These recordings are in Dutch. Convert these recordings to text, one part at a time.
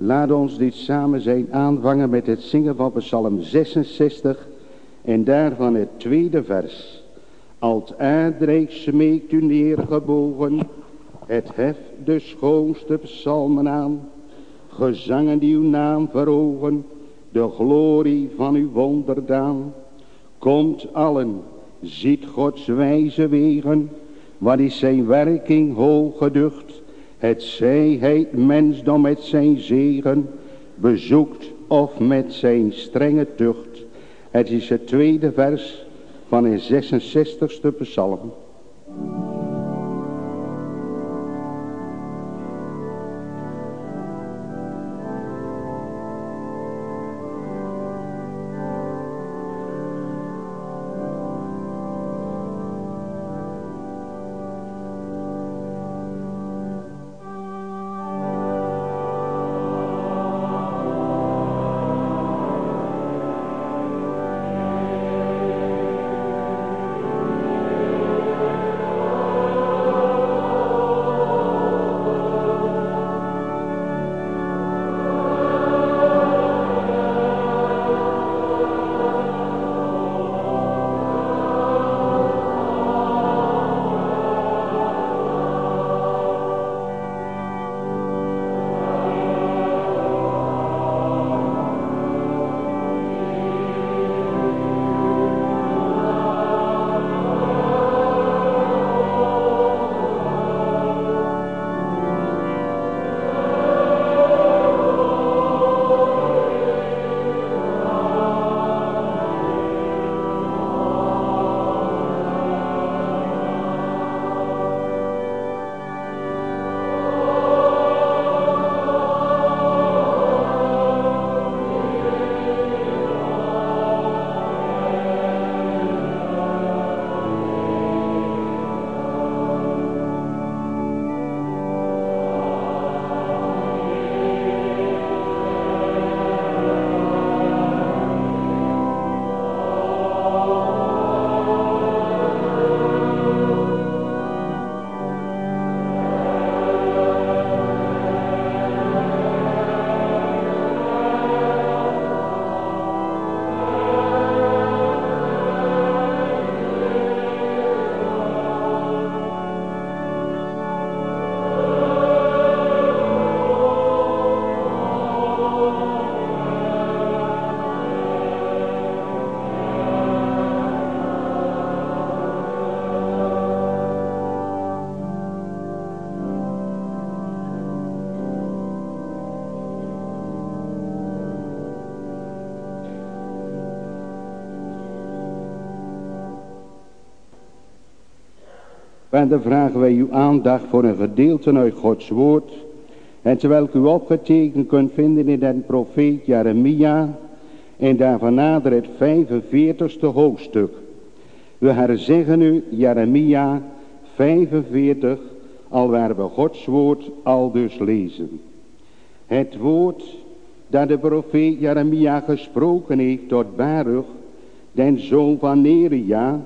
Laat ons dit samen zijn aanvangen met het zingen van Psalm 66 en daarvan het tweede vers. Alt aardrijk smeekt u neergebogen, het heft de schoonste psalmen aan. Gezangen die uw naam verogen, de glorie van uw wonderdaan. Komt allen, ziet Gods wijze wegen, wat is zijn werking hoog geducht. Het zij hij mensdom met zijn zegen, bezoekt of met zijn strenge tucht. Het is het tweede vers van een 66ste psalm. Dan vragen wij uw aandacht voor een gedeelte uit Gods woord. En terwijl u opgetekend kunt vinden in den profeet Jeremia. En daarvan nader het 45ste hoofdstuk. We herzeggen u Jeremia 45, al waar we Gods woord al dus lezen. Het woord dat de profeet Jeremia gesproken heeft tot Baruch, den zoon van Neria,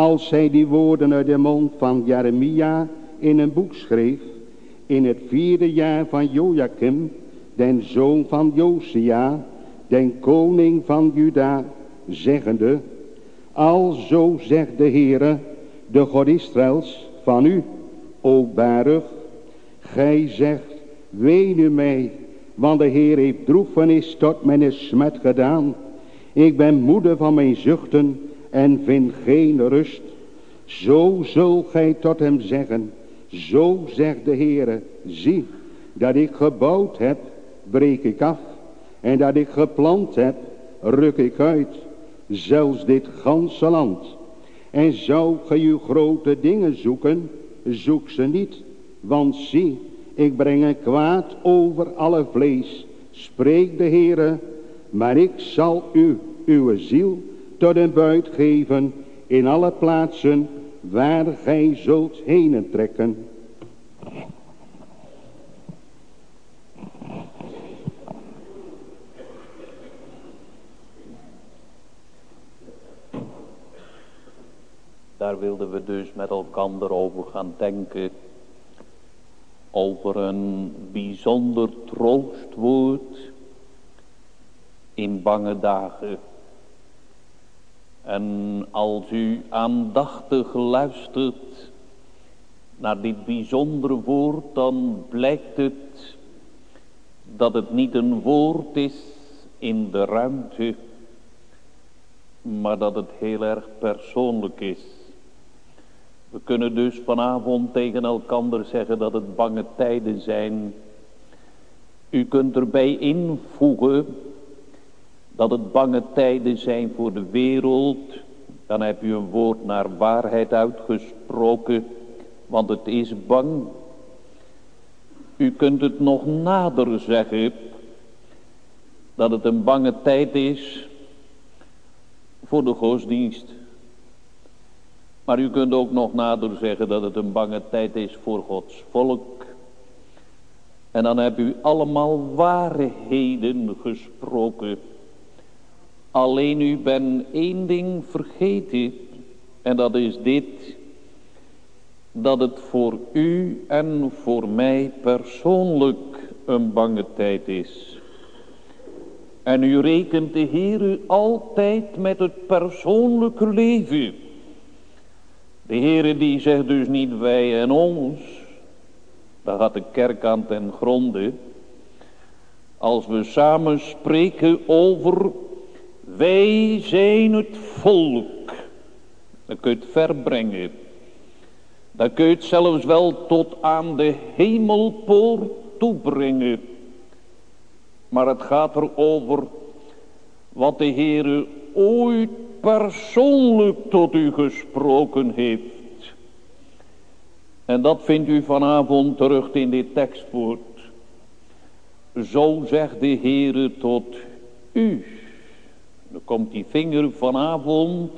als hij die woorden uit de mond van Jeremia in een boek schreef, in het vierde jaar van Joachim, den zoon van Josia, den koning van Juda, zeggende, Alzo zegt de Heere, de God Israëls, van u, o Baruch, gij zegt, ween u mij, want de Heer heeft droefenis tot mijn smet gedaan. Ik ben moede van mijn zuchten, en vind geen rust. Zo zul gij tot hem zeggen, zo zegt de Heere, zie, dat ik gebouwd heb, breek ik af, en dat ik geplant heb, ruk ik uit, zelfs dit ganse land. En zou gij uw grote dingen zoeken, zoek ze niet, want zie, ik breng een kwaad over alle vlees, spreekt de Heere, maar ik zal u, uw ziel, tot een buit geven in alle plaatsen waar gij zult heen trekken. Daar wilden we dus met elkaar over gaan denken. over een bijzonder troostwoord in bange dagen. En als u aandachtig luistert naar dit bijzondere woord, dan blijkt het dat het niet een woord is in de ruimte, maar dat het heel erg persoonlijk is. We kunnen dus vanavond tegen elkander zeggen dat het bange tijden zijn. U kunt erbij invoegen dat het bange tijden zijn voor de wereld. Dan heb u een woord naar waarheid uitgesproken, want het is bang. U kunt het nog nader zeggen, dat het een bange tijd is voor de godsdienst. Maar u kunt ook nog nader zeggen dat het een bange tijd is voor Gods volk. En dan heb u allemaal waarheden gesproken. Alleen u bent één ding vergeten. En dat is dit. Dat het voor u en voor mij persoonlijk een bange tijd is. En u rekent de Heer altijd met het persoonlijke leven. De Heere die zegt dus niet wij en ons. Daar gaat de kerk aan ten gronde. Als we samen spreken over wij zijn het volk. Dan kun je het verbrengen. Dan kun je het zelfs wel tot aan de hemelpoort toebrengen. Maar het gaat erover wat de Heere ooit persoonlijk tot u gesproken heeft. En dat vindt u vanavond terug in dit tekstwoord. Zo zegt de Heere tot u. Dan komt die vinger vanavond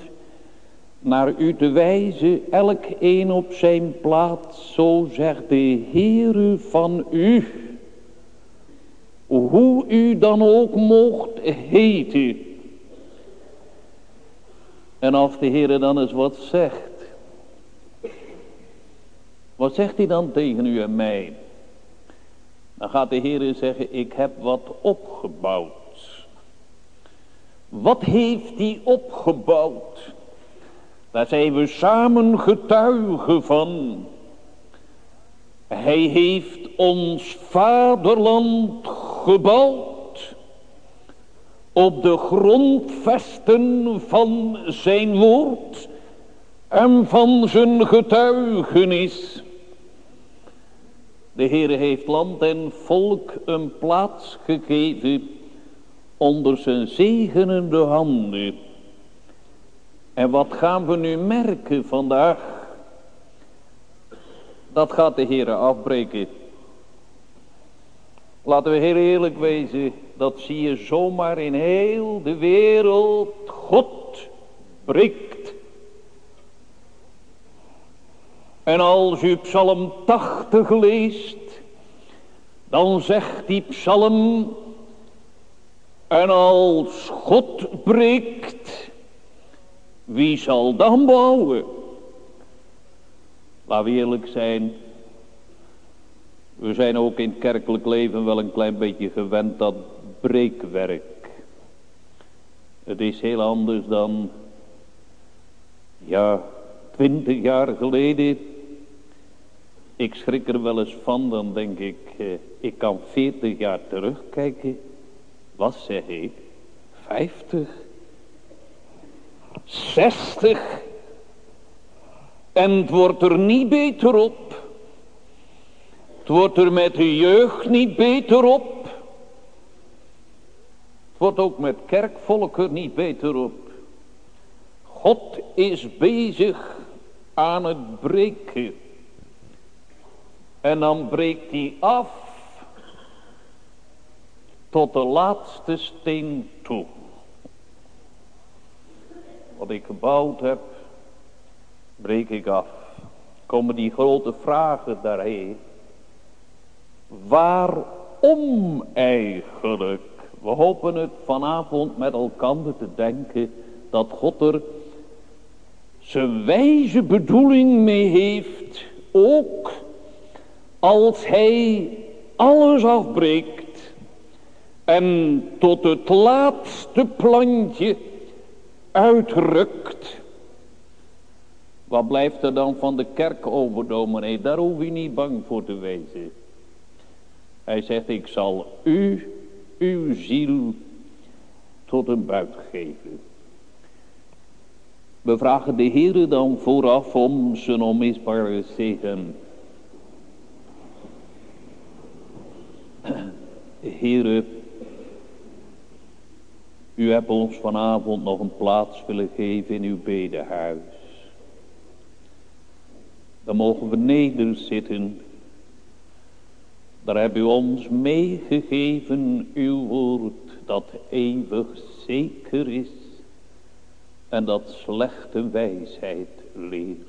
naar u te wijzen, elk een op zijn plaats. Zo zegt de Heere van u. Hoe u dan ook mocht heten. En als de Heer dan eens wat zegt. Wat zegt hij dan tegen u en mij? Dan gaat de Heer zeggen, ik heb wat opgebouwd. Wat heeft hij opgebouwd? Daar zijn we samen getuigen van. Hij heeft ons vaderland gebouwd op de grondvesten van zijn woord en van zijn getuigenis. De Heere heeft land en volk een plaats gegeven onder zijn zegenende handen. En wat gaan we nu merken vandaag? Dat gaat de Heere afbreken. Laten we heel eerlijk wezen, dat zie je zomaar in heel de wereld. God breekt. En als u psalm 80 leest, dan zegt die psalm, en als God breekt, wie zal dan bouwen? Laten we eerlijk zijn, we zijn ook in het kerkelijk leven wel een klein beetje gewend dat breekwerk. Het is heel anders dan, ja, twintig jaar geleden. Ik schrik er wel eens van, dan denk ik, eh, ik kan veertig jaar terugkijken. Wat zeg ik? Vijftig? Zestig? En het wordt er niet beter op. Het wordt er met de jeugd niet beter op. Het wordt ook met kerkvolken niet beter op. God is bezig aan het breken. En dan breekt hij af tot de laatste steen toe. Wat ik gebouwd heb, breek ik af. Komen die grote vragen daarheen. Waarom eigenlijk? We hopen het vanavond met elkaar te denken dat God er zijn wijze bedoeling mee heeft. Ook Als hij alles afbreekt en tot het laatste plantje uitrukt. Wat blijft er dan van de kerk over? Daar hoef je niet bang voor te wezen. Hij zegt, ik zal u, uw ziel, tot een buit geven. We vragen de Heer dan vooraf om zijn onmisbare zegen. Heere, u hebt ons vanavond nog een plaats willen geven in uw bedehuis. Dan mogen we nederzitten. Daar hebt u ons meegegeven uw woord dat eeuwig zeker is en dat slechte wijsheid leert.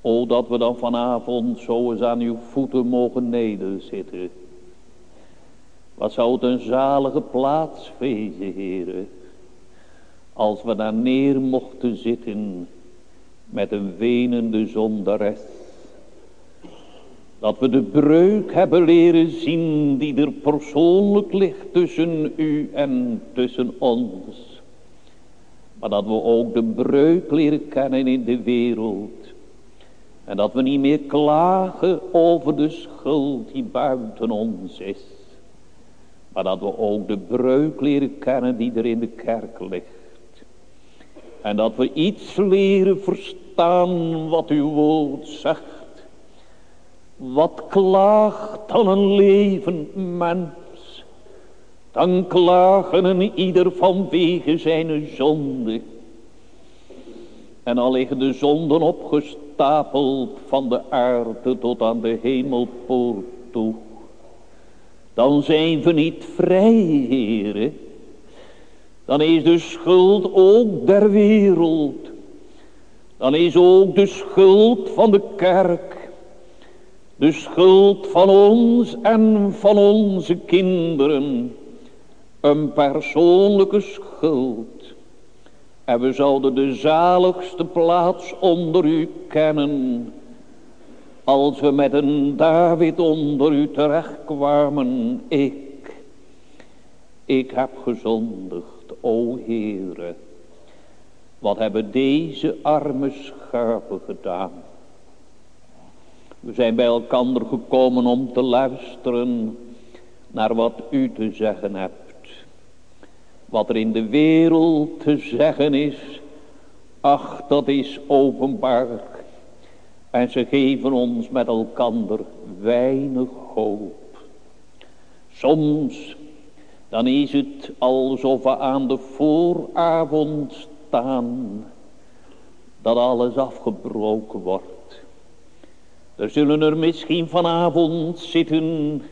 O, dat we dan vanavond zo eens aan uw voeten mogen nederzitten. Wat zou het een zalige plaats wezen, heren, als we daar neer mochten zitten met een wenende zondares. Dat we de breuk hebben leren zien die er persoonlijk ligt tussen u en tussen ons. Maar dat we ook de breuk leren kennen in de wereld. En dat we niet meer klagen over de schuld die buiten ons is. Maar dat we ook de breuk leren kennen die er in de kerk ligt. En dat we iets leren verstaan wat uw woord zegt. Wat klaagt dan een leven mens? Dan klagen een ieder vanwege zijn zonde. En al liggen de zonden opgestapeld van de aarde tot aan de hemelpoort toe. Dan zijn we niet vrij, heren. Dan is de schuld ook der wereld. Dan is ook de schuld van de kerk. De schuld van ons en van onze kinderen een persoonlijke schuld. En we zouden de zaligste plaats onder u kennen. Als we met een David onder u terechtkwamen. Ik, ik heb gezondigd, o Heere. Wat hebben deze arme schapen gedaan? We zijn bij elkaar gekomen om te luisteren naar wat u te zeggen hebt. Wat er in de wereld te zeggen is. Ach, dat is openbaar. En ze geven ons met elkander weinig hoop. Soms, dan is het alsof we aan de vooravond staan. Dat alles afgebroken wordt. Er zullen er misschien vanavond zitten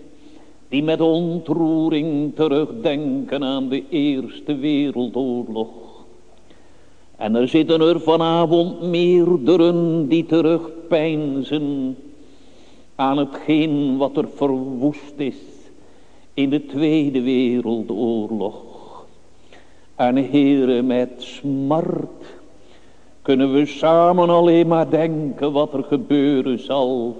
die met ontroering terugdenken aan de Eerste Wereldoorlog. En er zitten er vanavond meerderen die terugpeinzen aan hetgeen wat er verwoest is in de Tweede Wereldoorlog. En heren, met smart kunnen we samen alleen maar denken wat er gebeuren zal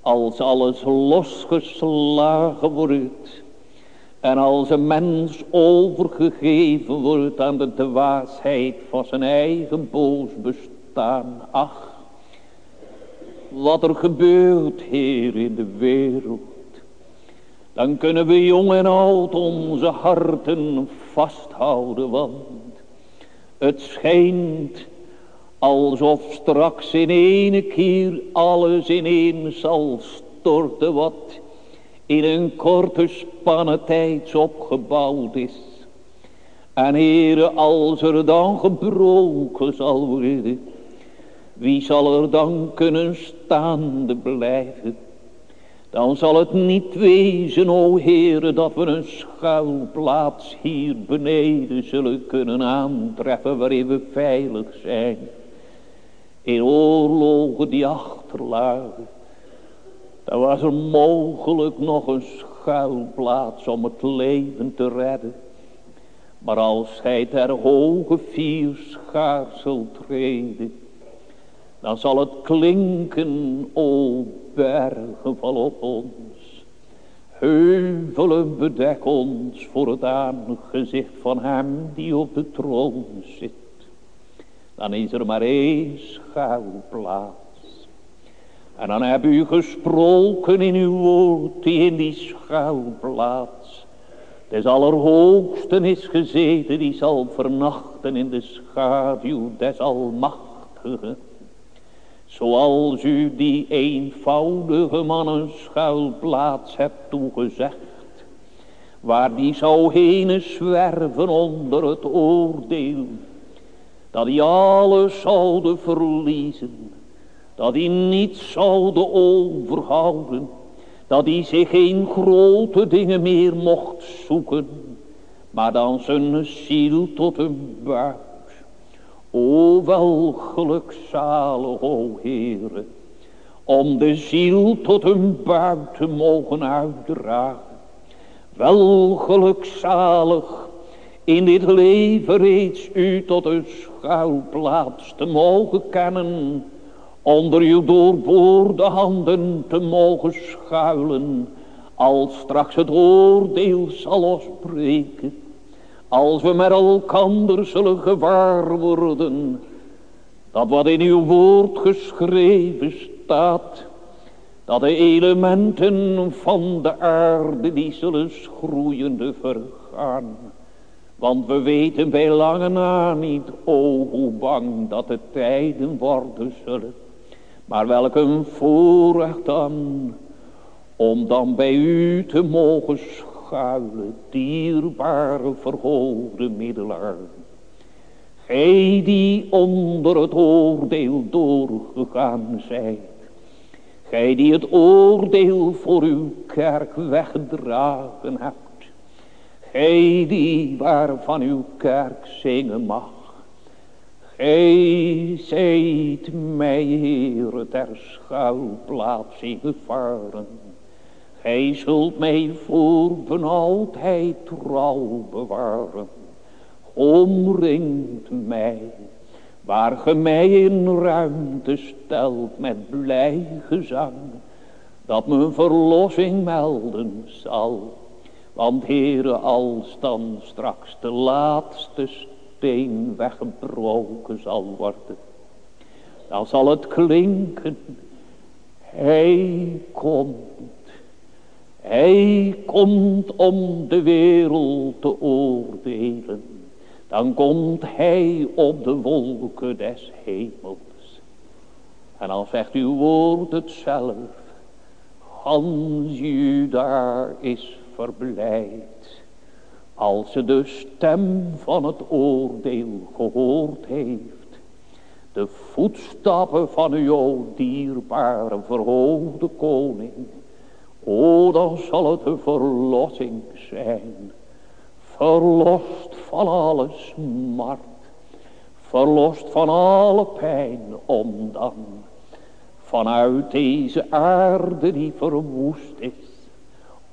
als alles losgeslagen wordt. En als een mens overgegeven wordt aan de dwaasheid van zijn eigen boos bestaan. Ach, wat er gebeurt, Heer, in de wereld. Dan kunnen we jong en oud onze harten vasthouden, want het schijnt Alsof straks in ene keer alles ineen zal storten wat in een korte spanne tijds opgebouwd is. En Heere, als er dan gebroken zal worden, wie zal er dan kunnen staande blijven? Dan zal het niet wezen, o Heere, dat we een schuilplaats hier beneden zullen kunnen aantreffen waarin we veilig zijn in oorlogen die achterlagen. Dan was er mogelijk nog een schuilplaats om het leven te redden. Maar als gij ter hoge vierschaar zult treden, dan zal het klinken, o bergen val op ons. Heuvelen bedek ons voor het aangezicht van hem die op de troon zit. Dan is er maar één schuilplaats. En dan heb u gesproken in uw woord die in die schuilplaats des allerhoogsten is gezeten, die zal vernachten in de schaduw des almachtigen. Zoals u die eenvoudige mannen schuilplaats hebt toegezegd. Waar die zou heen zwerven onder het oordeel. Dat die alles zouden verliezen. Dat die niets zouden overhouden. Dat die zich geen grote dingen meer mocht zoeken. Maar dan zijn ziel tot een buik O wel gelukzalig, o Heere, om de ziel tot een buik te mogen uitdragen. Wel gelukzalig in dit leven reeds u tot een schuilplaats te mogen kennen, onder uw doorboorde handen te mogen schuilen, als straks het oordeel zal losbreken als we met elkander zullen gewaar worden, dat wat in uw woord geschreven staat, dat de elementen van de aarde die zullen schroeiende vergaan. Want we weten bij lange na niet, o hoe bang dat de tijden worden zullen. Maar welk een voorrecht dan, om dan bij u te mogen schuilen, dierbare verhoogde middelaar. Gij die onder het oordeel doorgegaan zijt. Gij die het oordeel voor uw kerk weggedragen hebt. Gij die waarvan uw kerk zingen mag. Gij zijt mij, Heer, ter schuilplaats ingevaren. Gij zult mij voor van altijd trouw bewaren. Omringt mij, waar ge mij in ruimte stelt met blij gezang. Dat mijn verlossing melden zal. Want Heere, als dan straks de laatste weggebroken zal worden. Dan zal het klinken, Hij komt. Hij komt om de wereld te oordelen. Dan komt hij op de wolken des hemels. En dan zegt uw woord het zelf. Hans daar is verblijd. Als ze de stem van het oordeel gehoord heeft. De voetstappen van uw dierbare verhoogde koning O, dan zal het een verlossing zijn. Verlost van alle smart. Verlost van alle pijn. Om dan vanuit deze aarde die verwoest is.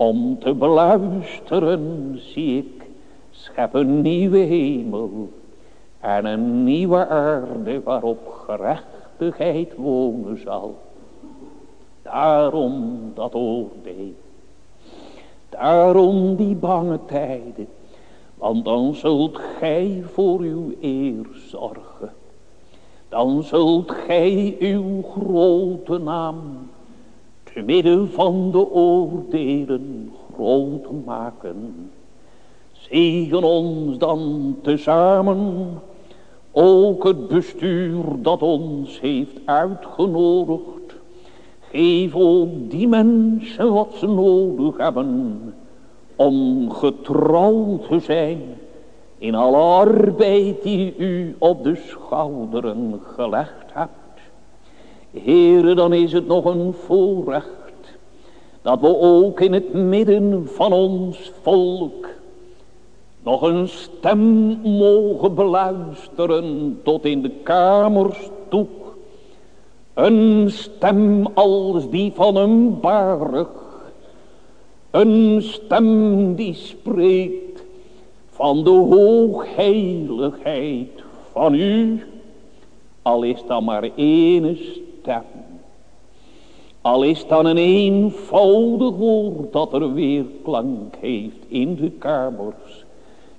Om te beluisteren zie ik. Schep een nieuwe hemel. En een nieuwe aarde waarop gerechtigheid wonen zal. Daarom dat oordeel. Daarom die bange tijden. Want dan zult gij voor uw eer zorgen. Dan zult gij uw grote naam te midden van de oordelen groot maken. Zegen ons dan tezamen, ook het bestuur dat ons heeft uitgenodigd Geef ook die mensen wat ze nodig hebben om getrouw te zijn in alle arbeid die u op de schouderen gelegd hebt. Heren, dan is het nog een voorrecht dat we ook in het midden van ons volk nog een stem mogen beluisteren tot in de kamers toe een stem als die van een barg. Een stem die spreekt van de hoogheiligheid van u. Al is dat maar één stem. Al is dan een eenvoudig woord dat er weer klank heeft in de kamers.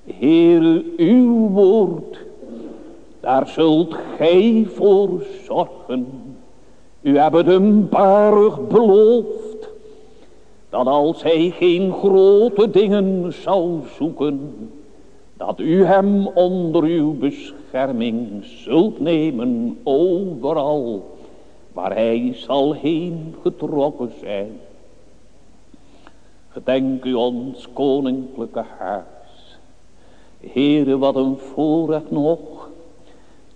Heere, uw woord, daar zult gij voor zorgen. U hebt een barig beloofd, dat als hij geen grote dingen zou zoeken, dat u hem onder uw bescherming zult nemen overal waar hij zal heen getrokken zijn. Gedenk u ons koninklijke huis. Heere, wat een voorrecht nog,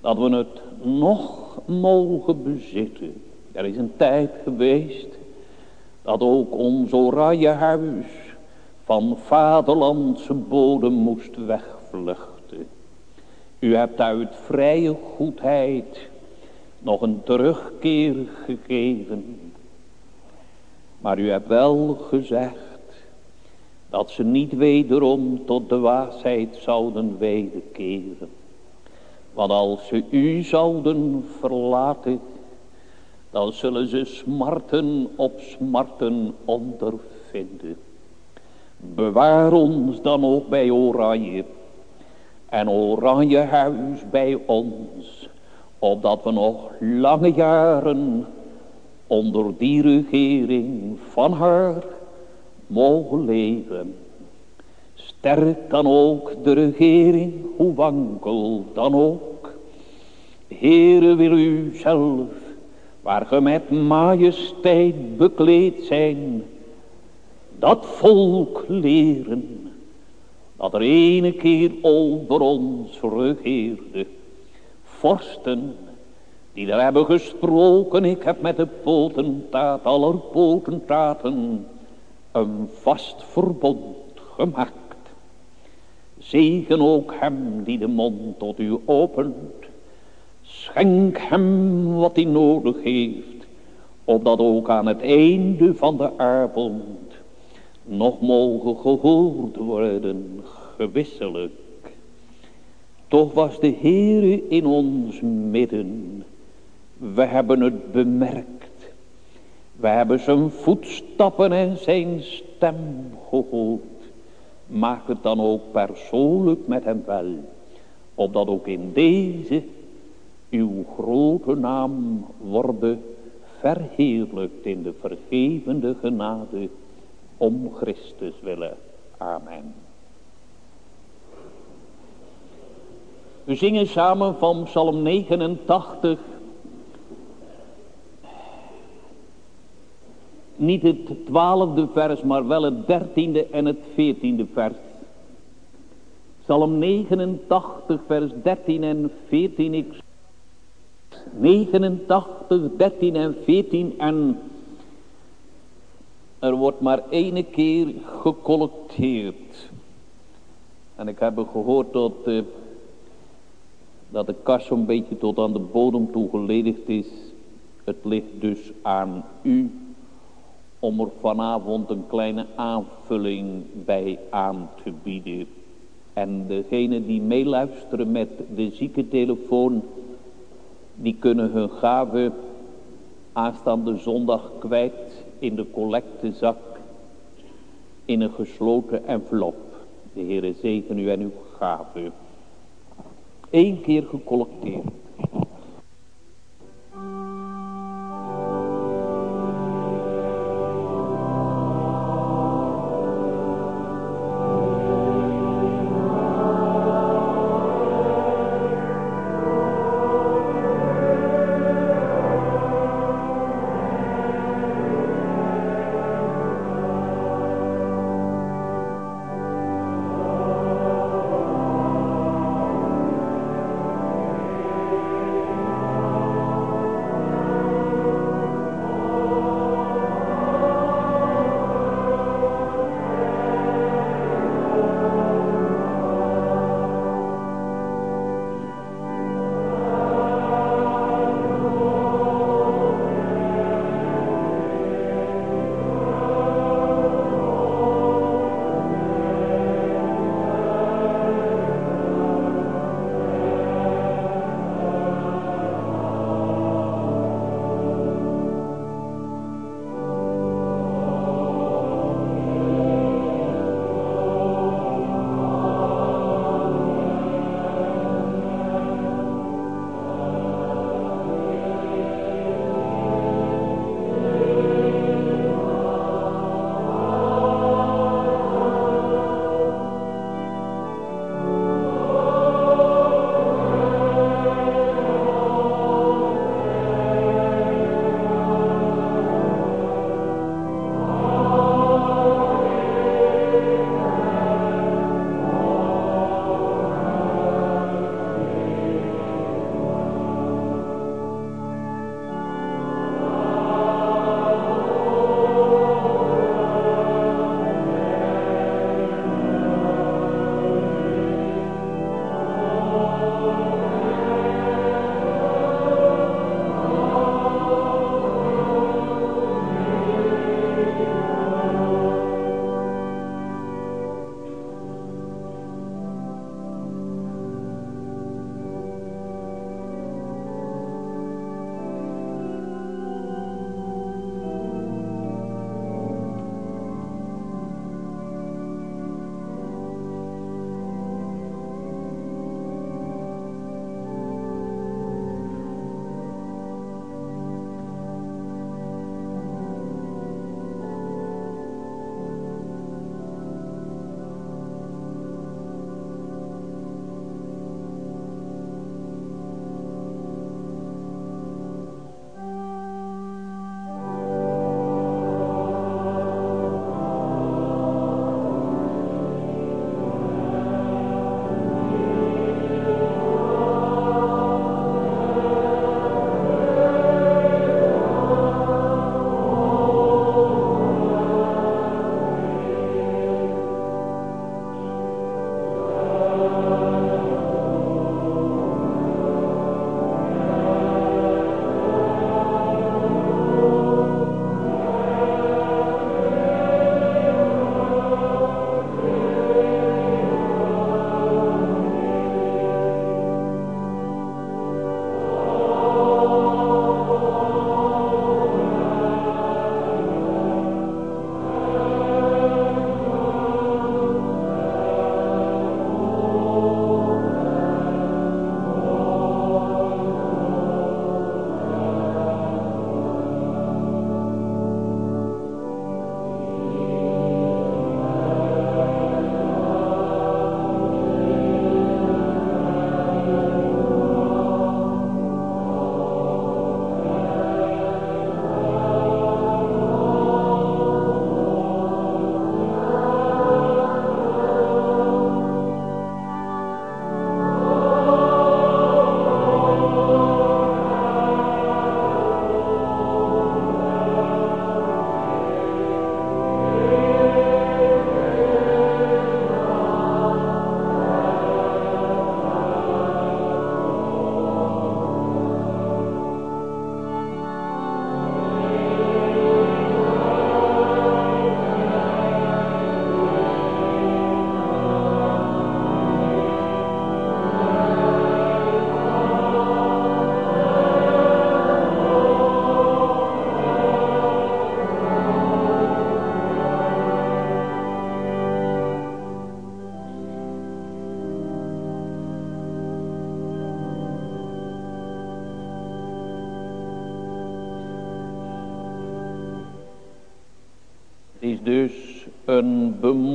dat we het nog mogen bezitten. Er is een tijd geweest, dat ook ons oranje huis van vaderlandse bodem moest wegvluchten. U hebt uit vrije goedheid nog een terugkeer gegeven. Maar u hebt wel gezegd dat ze niet wederom tot de waarheid zouden wederkeren. Want als ze u zouden verlaten, dan zullen ze smarten op smarten ondervinden. Bewaar ons dan ook bij Oranje en Oranje huis bij ons opdat we nog lange jaren onder die regering van haar mogen leven. Sterk dan ook de regering, hoe wankel dan ook. Heere wil u zelf, waar ge met majesteit bekleed zijn, dat volk leren, dat er ene keer over ons regeerde vorsten die er hebben gesproken. Ik heb met de potentaat aller potentaten een vast verbond gemaakt. Zegen ook hem die de mond tot u opent. Schenk hem wat hij nodig heeft, opdat ook aan het einde van de avond nog mogen gehoord worden, gewisselijk. Toch was de Heere in ons midden. We hebben het bemerkt. We hebben zijn voetstappen en zijn stem gehoord. Maak het dan ook persoonlijk met hem wel. Opdat ook in deze uw grote naam worden verheerlijkt in de vergevende genade om Christus willen. Amen. We zingen samen van Psalm 89. Niet het twaalfde vers, maar wel het dertiende en het veertiende vers. Psalm 89, vers 13 en 14. Ik 89, 13 en 14 en er wordt maar één keer gecollecteerd. En ik heb gehoord dat uh, dat de kast zo'n beetje tot aan de bodem toe geledigd is. Het ligt dus aan u om er vanavond een kleine aanvulling bij aan te bieden. En degene die meeluisteren met de ziekentelefoon, die kunnen hun gave aanstaande zondag kwijt in de collectezak in een gesloten envelop. De Heere zegen u en uw gave één keer gecollecteerd.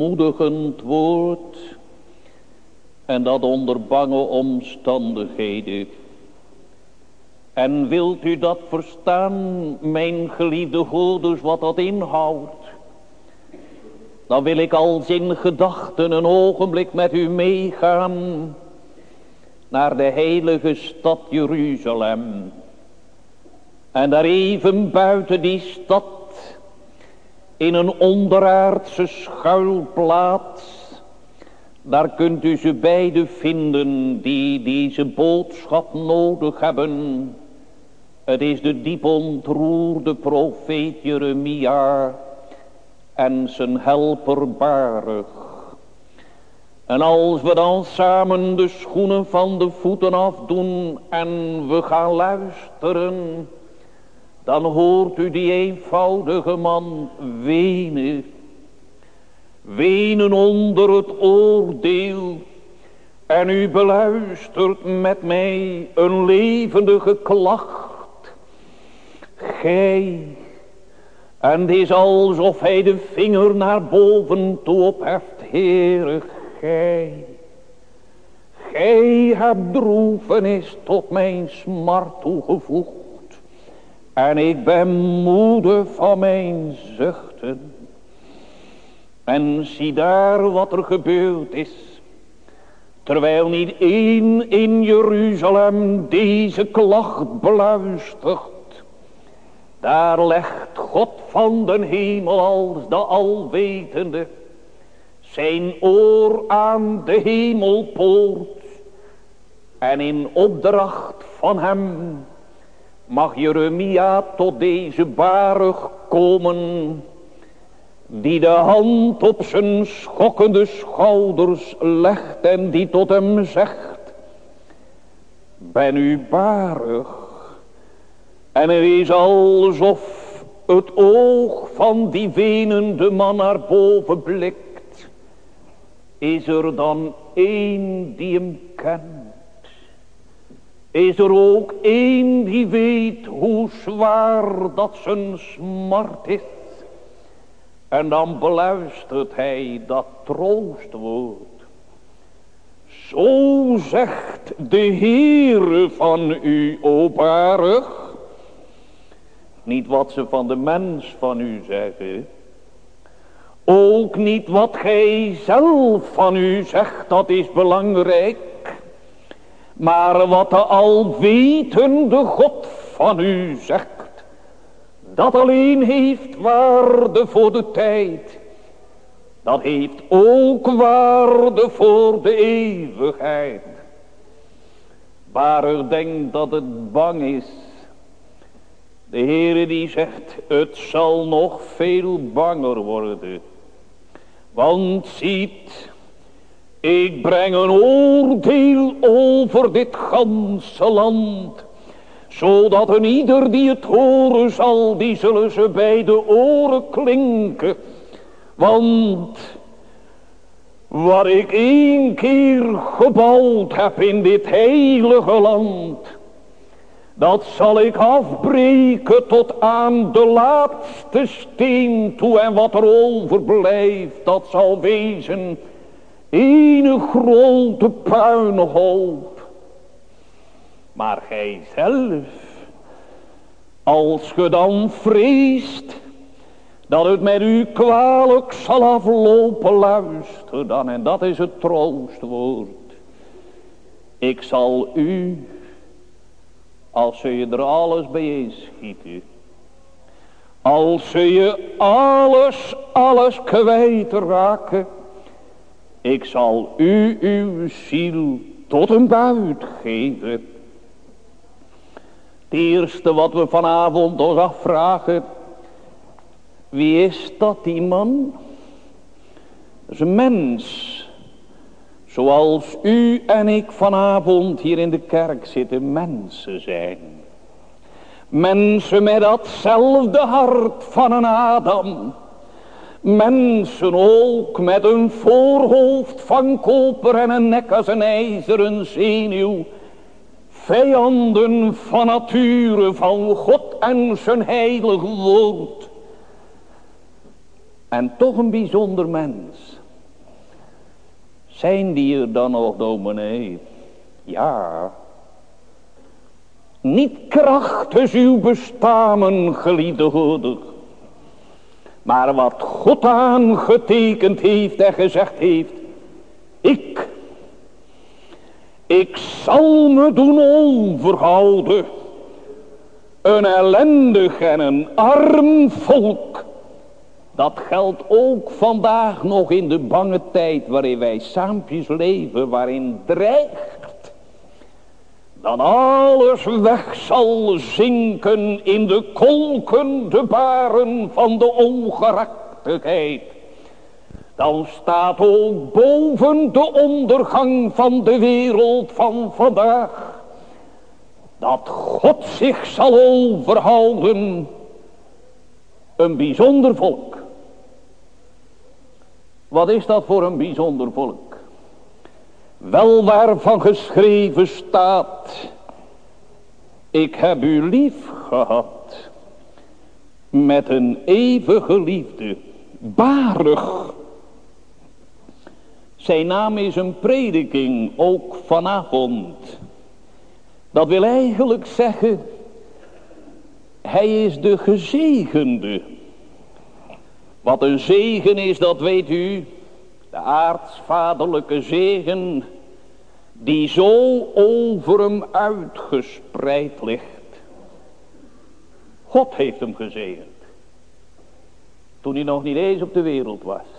Bemoedigend woord en dat onder bange omstandigheden. En wilt u dat verstaan, mijn geliefde hoorders, wat dat inhoudt? Dan wil ik als in gedachten een ogenblik met u meegaan naar de heilige stad Jeruzalem. En daar even buiten die stad, in een onderaardse schuilplaats, daar kunt u ze beide vinden die deze boodschap nodig hebben. Het is de diep ontroerde profeet Jeremia en zijn helper Baruch. En als we dan samen de schoenen van de voeten afdoen en we gaan luisteren, dan hoort u die eenvoudige man wenen wenen onder het oordeel. En u beluistert met mij een levendige klacht. Gij, en het is alsof hij de vinger naar boven toe opheft, Heere, gij. Gij hebt droefenis tot mijn smart toegevoegd. En ik ben moede van mijn zuchten. En zie daar wat er gebeurd is. Terwijl niet één in Jeruzalem deze klacht beluistert. Daar legt God van den hemel als de alwetende. Zijn oor aan de hemelpoort. En in opdracht van hem mag Jeremia tot deze barig komen die de hand op zijn schokkende schouders legt en die tot hem zegt, ben u barig. En er is alsof het oog van die wenende man naar boven blikt. Is er dan één die hem kent? Is er ook één die weet hoe zwaar dat zijn smart is? En dan beluistert hij dat troostwoord. Zo zegt de Heere van u, oparig. Niet wat ze van de mens van u zeggen. Ook niet wat gij zelf van u zegt, dat is belangrijk. Maar wat de alwetende God van u zegt dat alleen heeft waarde voor de tijd. Dat heeft ook waarde voor de eeuwigheid. Waar denkt dat het bang is. De Heere die zegt, het zal nog veel banger worden. Want ziet, ik breng een oordeel over dit ganse land zodat een ieder die het horen zal, die zullen ze bij de oren klinken. Want wat ik één keer gebouwd heb in dit heilige land, dat zal ik afbreken tot aan de laatste steen toe. En wat er overblijft, dat zal wezen een grote puinhoop. Maar gij zelf, als ge dan vreest dat het met u kwalijk zal aflopen, luister dan. En dat is het troostwoord. Ik zal u, als ze je er alles bij schieten, als ze je alles, alles kwijtraken, ik zal u uw ziel tot een buit geven. Het eerste wat we vanavond ons afvragen. Wie is dat die man? Dat is een mens. Zoals u en ik vanavond hier in de kerk zitten mensen zijn. Mensen met datzelfde hart van een Adam. Mensen ook met een voorhoofd van koper en een nek als een ijzeren zenuw vijanden van nature van God en zijn heilig woord. En toch een bijzonder mens. Zijn die er dan nog, dominee? Ja. Niet krachtens uw bestaan, geliefde. Maar wat God aangetekend heeft en gezegd heeft. Ik. Ik zal me doen overhouden. Een ellendig en een arm volk. Dat geldt ook vandaag nog in de bange tijd waarin wij saampjes leven. Waarin dreigt dat alles weg zal zinken in de kolkende baren van de ongerechtigheid. Dan staat ook boven de ondergang van de wereld van vandaag. Dat God zich zal overhouden. Een bijzonder volk. Wat is dat voor een bijzonder volk? Wel waarvan geschreven staat. Ik heb u lief gehad. Met een eeuwige liefde. Barig. Zijn naam is een prediking, ook vanavond. Dat wil eigenlijk zeggen. Hij is de gezegende. Wat een zegen is, dat weet u. De aartsvaderlijke zegen die zo over hem uitgespreid ligt. God heeft hem gezegend. Toen hij nog niet eens op de wereld was.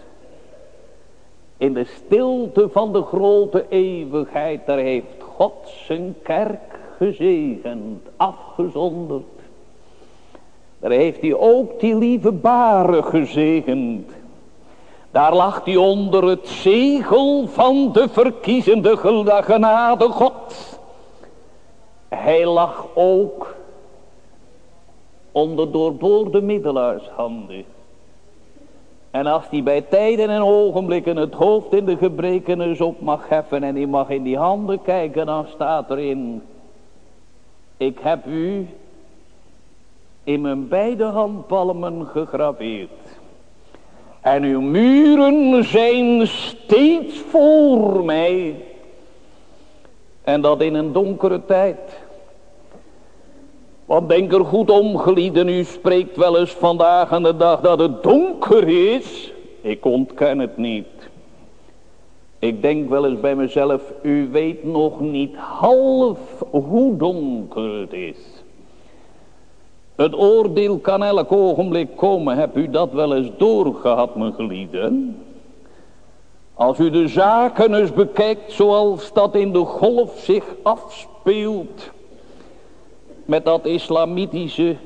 In de stilte van de grote eeuwigheid, daar heeft God zijn kerk gezegend, afgezonderd. Daar heeft hij ook die lieve baren gezegend. Daar lag hij onder het zegel van de verkiezende genade God. Hij lag ook onder doorboorde middelaarshanden. En als hij bij tijden en ogenblikken het hoofd in de gebreken eens op mag heffen en hij mag in die handen kijken, dan staat erin, ik heb u in mijn beide handpalmen gegraveerd. En uw muren zijn steeds voor mij. En dat in een donkere tijd. Want denk er goed om, gelieden, u spreekt wel eens vandaag aan de dag dat het donker is. Ik ontken het niet. Ik denk wel eens bij mezelf, u weet nog niet half hoe donker het is. Het oordeel kan elk ogenblik komen. Heb u dat wel eens doorgehad, mijn gelieden? Als u de zaken eens bekijkt zoals dat in de golf zich afspeelt. Met dat islamitische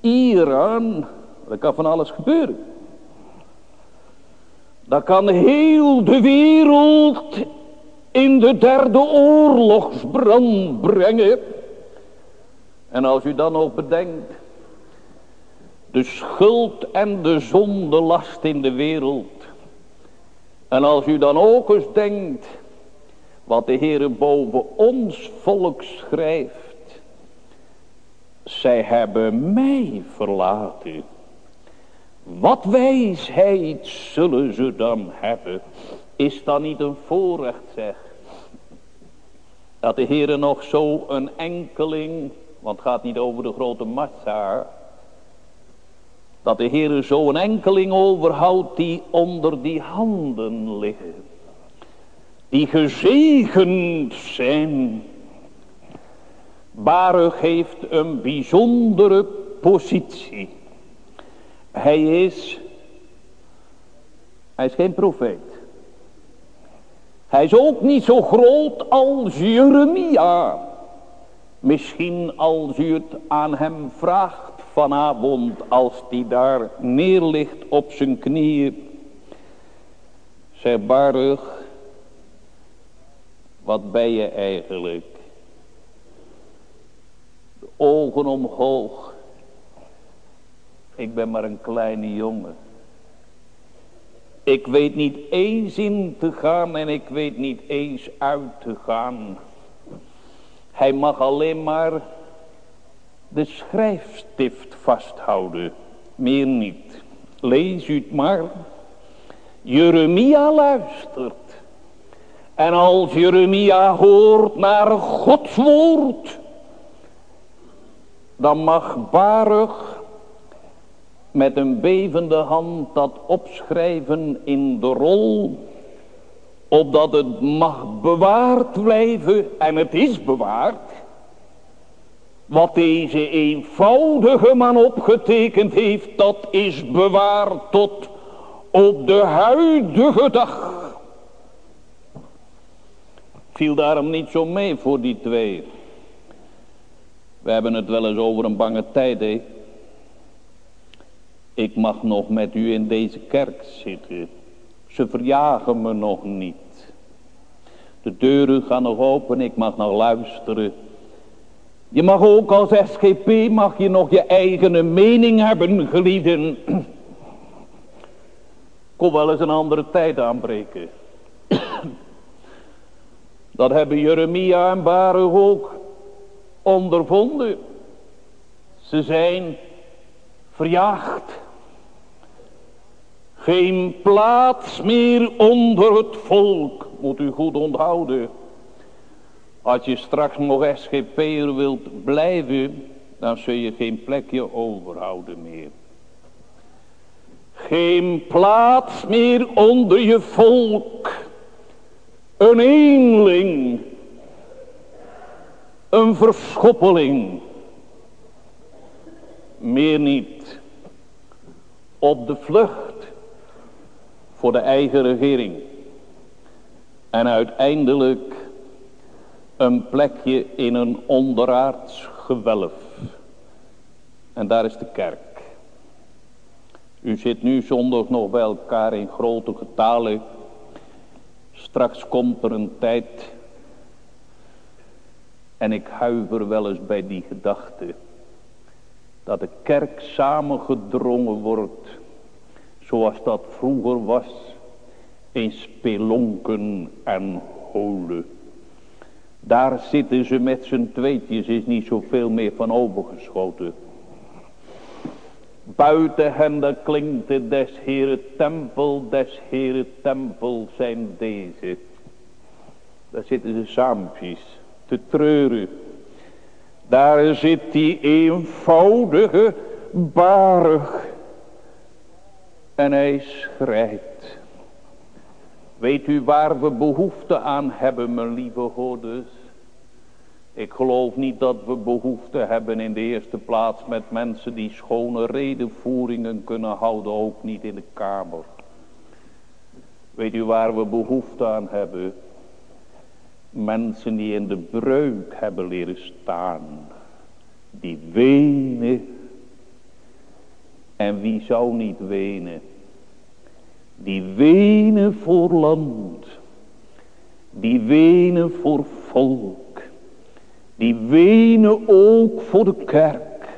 Iran. Er kan van alles gebeuren. Dat kan heel de wereld in de derde oorlogsbrand brengen. En als u dan ook bedenkt, de schuld en de zonde last in de wereld. En als u dan ook eens denkt, wat de Heere boven ons volk schrijft. Zij hebben mij verlaten. Wat wijsheid zullen ze dan hebben? Is dat niet een voorrecht zeg? Dat de Heere nog zo een enkeling want het gaat niet over de grote massa. Dat de Heer zo'n enkeling overhoudt die onder die handen liggen. Die gezegend zijn. Baruch heeft een bijzondere positie. Hij is, hij is geen profeet. Hij is ook niet zo groot als Jeremia. Misschien als u het aan hem vraagt vanavond als die daar neerligt op zijn knieën. Zeg Baruch, wat ben je eigenlijk? Ogen omhoog. Ik ben maar een kleine jongen. Ik weet niet eens in te gaan en ik weet niet eens uit te gaan. Hij mag alleen maar de schrijfstift vasthouden. Meer niet. Lees u het maar. Jeremia luistert. En als Jeremia hoort naar Gods woord. Dan mag Baruch met een bevende hand dat opschrijven in de rol. Opdat het mag bewaard blijven en het is bewaard. Wat deze eenvoudige man opgetekend heeft, dat is bewaard tot op de huidige dag. Viel daarom niet zo mee voor die twee. We hebben het wel eens over een bange tijd, hè. Ik mag nog met u in deze kerk zitten. Ze verjagen me nog niet. De deuren gaan nog open, ik mag nog luisteren. Je mag ook als SGP, mag je nog je eigen mening hebben, gelieden. Kom wel eens een andere tijd aanbreken. Dat hebben Jeremia en Baruch ook ondervonden. Ze zijn verjaagd. Geen plaats meer onder het volk, moet u goed onthouden. Als je straks nog SGP'er wilt blijven, dan zul je geen plekje overhouden meer. Geen plaats meer onder je volk. Een eenling. Een verschoppeling. Meer niet. Op de vlucht voor de eigen regering. En uiteindelijk een plekje in een onderaards gewelf. En daar is de kerk. U zit nu zondag nog bij elkaar in grote getalen. Straks komt er een tijd. En ik huiver wel eens bij die gedachte. Dat de kerk samengedrongen wordt. Zoals dat vroeger was. In spelonken en holen. Daar zitten ze met z'n tweetjes, is niet zoveel meer van overgeschoten. Buiten hen daar klinkt het des Heere tempel, des Heere tempel zijn deze. Daar zitten ze saampjes te treuren. Daar zit die eenvoudige barig. En hij schrijft. Weet u waar we behoefte aan hebben, mijn lieve hoorders? Ik geloof niet dat we behoefte hebben in de eerste plaats met mensen die schone redenvoeringen kunnen houden, ook niet in de kamer. Weet u waar we behoefte aan hebben? Mensen die in de breuk hebben leren staan. Die wenen. En wie zou niet wenen? Die wenen voor land. Die wenen voor volk. Die wenen ook voor de kerk.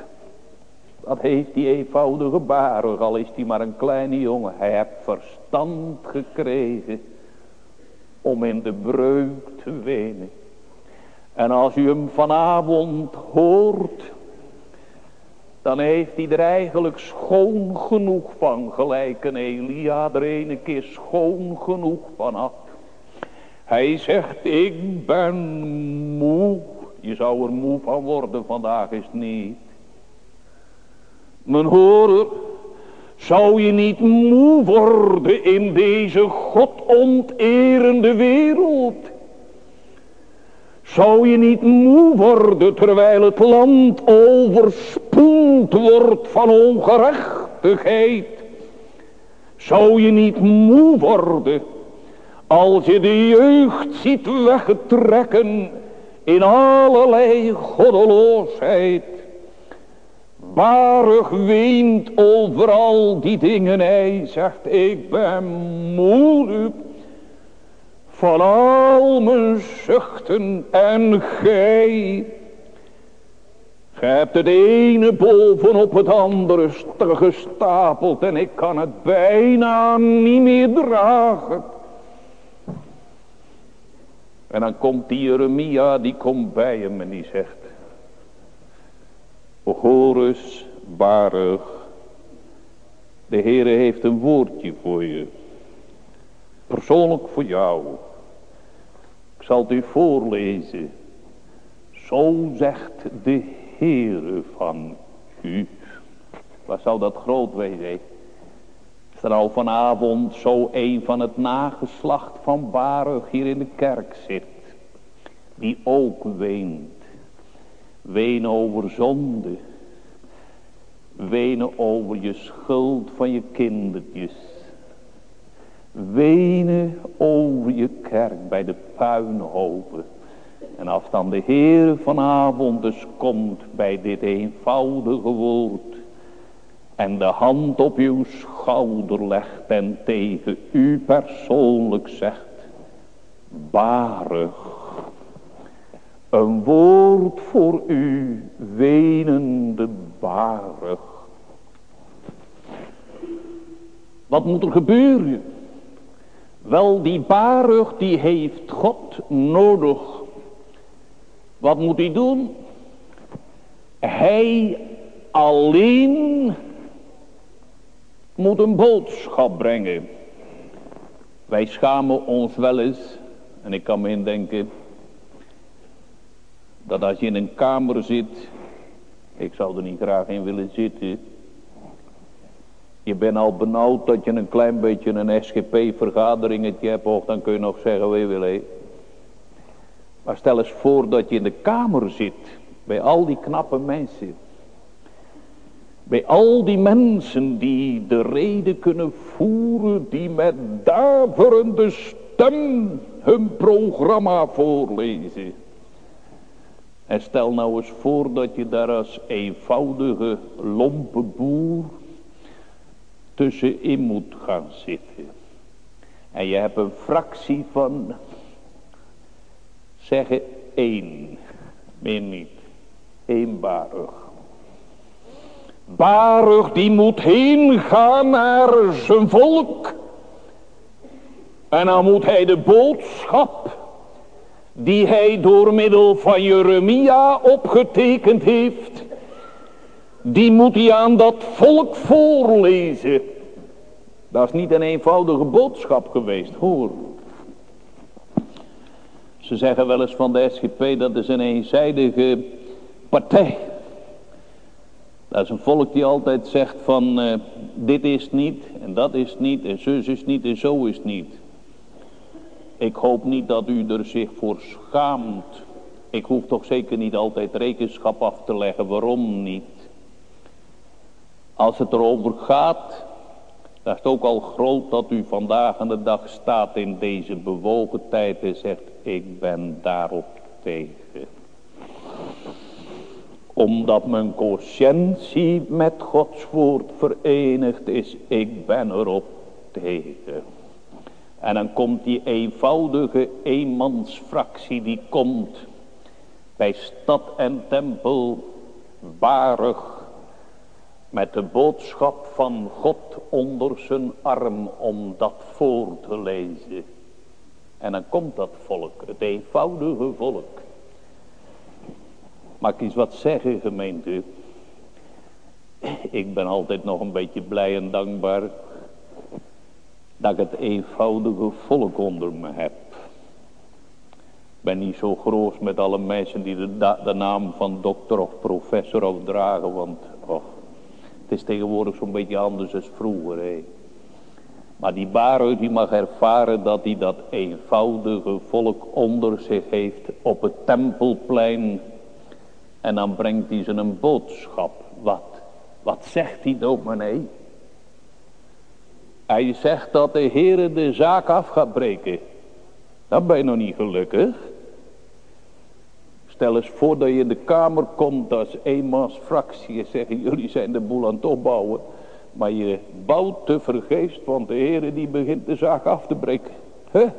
Dat heeft die eenvoudige Baruch, al is die maar een kleine jongen. Hij heeft verstand gekregen om in de breuk te wenen. En als u hem vanavond hoort, dan heeft hij er eigenlijk schoon genoeg van. Gelijk een Elia er een keer schoon genoeg van had. Hij zegt, ik ben moe je zou er moe van worden, vandaag is niet. Mijn horer, zou je niet moe worden in deze godonterende wereld? Zou je niet moe worden terwijl het land overspoeld wordt van ongerechtigheid? Zou je niet moe worden als je de jeugd ziet wegtrekken in allerlei goddeloosheid. Barig weent over al die dingen. Hij zegt, ik ben moe van al mijn zuchten en gij. Gij hebt het ene bovenop het andere gestapeld en ik kan het bijna niet meer dragen. En dan komt die Jeremia, die komt bij hem en die zegt. Horus Baruch. De Heere heeft een woordje voor je. Persoonlijk voor jou. Ik zal het u voorlezen. Zo zegt de Heere van u. Wat zou dat groot wezen? Is er al vanavond zo een van het nageslacht van Baruch hier in de kerk zit. Die ook weent. Wenen over zonde. Wenen over je schuld van je kindertjes. Wenen over je kerk bij de puinhopen. En als dan de Heer vanavond dus komt bij dit eenvoudige woord. En de hand op uw schouder legt en tegen u persoonlijk zegt. Barig. Een woord voor u, wenende barig. Wat moet er gebeuren? Wel, die barig die heeft God nodig. Wat moet hij doen? Hij alleen moet een boodschap brengen. Wij schamen ons wel eens, en ik kan me indenken, dat als je in een kamer zit, ik zou er niet graag in willen zitten, je bent al benauwd dat je een klein beetje een SGP-vergaderingetje hebt, of dan kun je nog zeggen, wie wil Maar stel eens voor dat je in de kamer zit, bij al die knappe mensen. Bij al die mensen die de reden kunnen voeren, die met daverende stem hun programma voorlezen. En stel nou eens voor dat je daar als eenvoudige lompe boer tussenin moet gaan zitten. En je hebt een fractie van, zeggen één, meer niet, één barig. Barig die moet heen gaan naar zijn volk. En dan moet hij de boodschap die hij door middel van Jeremia opgetekend heeft die moet hij aan dat volk voorlezen. Dat is niet een eenvoudige boodschap geweest, hoor. Ze zeggen wel eens van de SGP, dat is een eenzijdige partij. Dat is een volk die altijd zegt van, uh, dit is niet, en dat is niet, en zus is niet, en zo is niet. Ik hoop niet dat u er zich voor schaamt. Ik hoef toch zeker niet altijd rekenschap af te leggen, waarom niet. Als het erover gaat, dat is het ook al groot dat u vandaag aan de dag staat in deze bewogen tijd en zegt, ik ben daarop tegen. Omdat mijn conscientie met Gods woord verenigd is, ik ben erop tegen. En dan komt die eenvoudige eenmansfractie die komt bij stad en tempel barig met de boodschap van God onder zijn arm om dat voor te lezen. En dan komt dat volk, het eenvoudige volk. Mag ik eens wat zeggen gemeente? Ik ben altijd nog een beetje blij en dankbaar dat ik het eenvoudige volk onder me heb. Ik ben niet zo groot met alle mensen die de, de naam van dokter of professor of dragen, want oh, het is tegenwoordig zo'n beetje anders als vroeger. Hè. Maar die Baruch die mag ervaren dat hij dat eenvoudige volk onder zich heeft op het tempelplein. En dan brengt hij ze een boodschap. Wat? Wat zegt hij dominee? Hij zegt dat de Heer de zaak af gaat breken. Dan ben je nog niet gelukkig. Stel eens voor dat je in de kamer komt als eenmansfractie en zeggen jullie zijn de boel aan het opbouwen. Maar je bouwt te vergeefs, want de Heer die begint de zaak af te breken. Huh?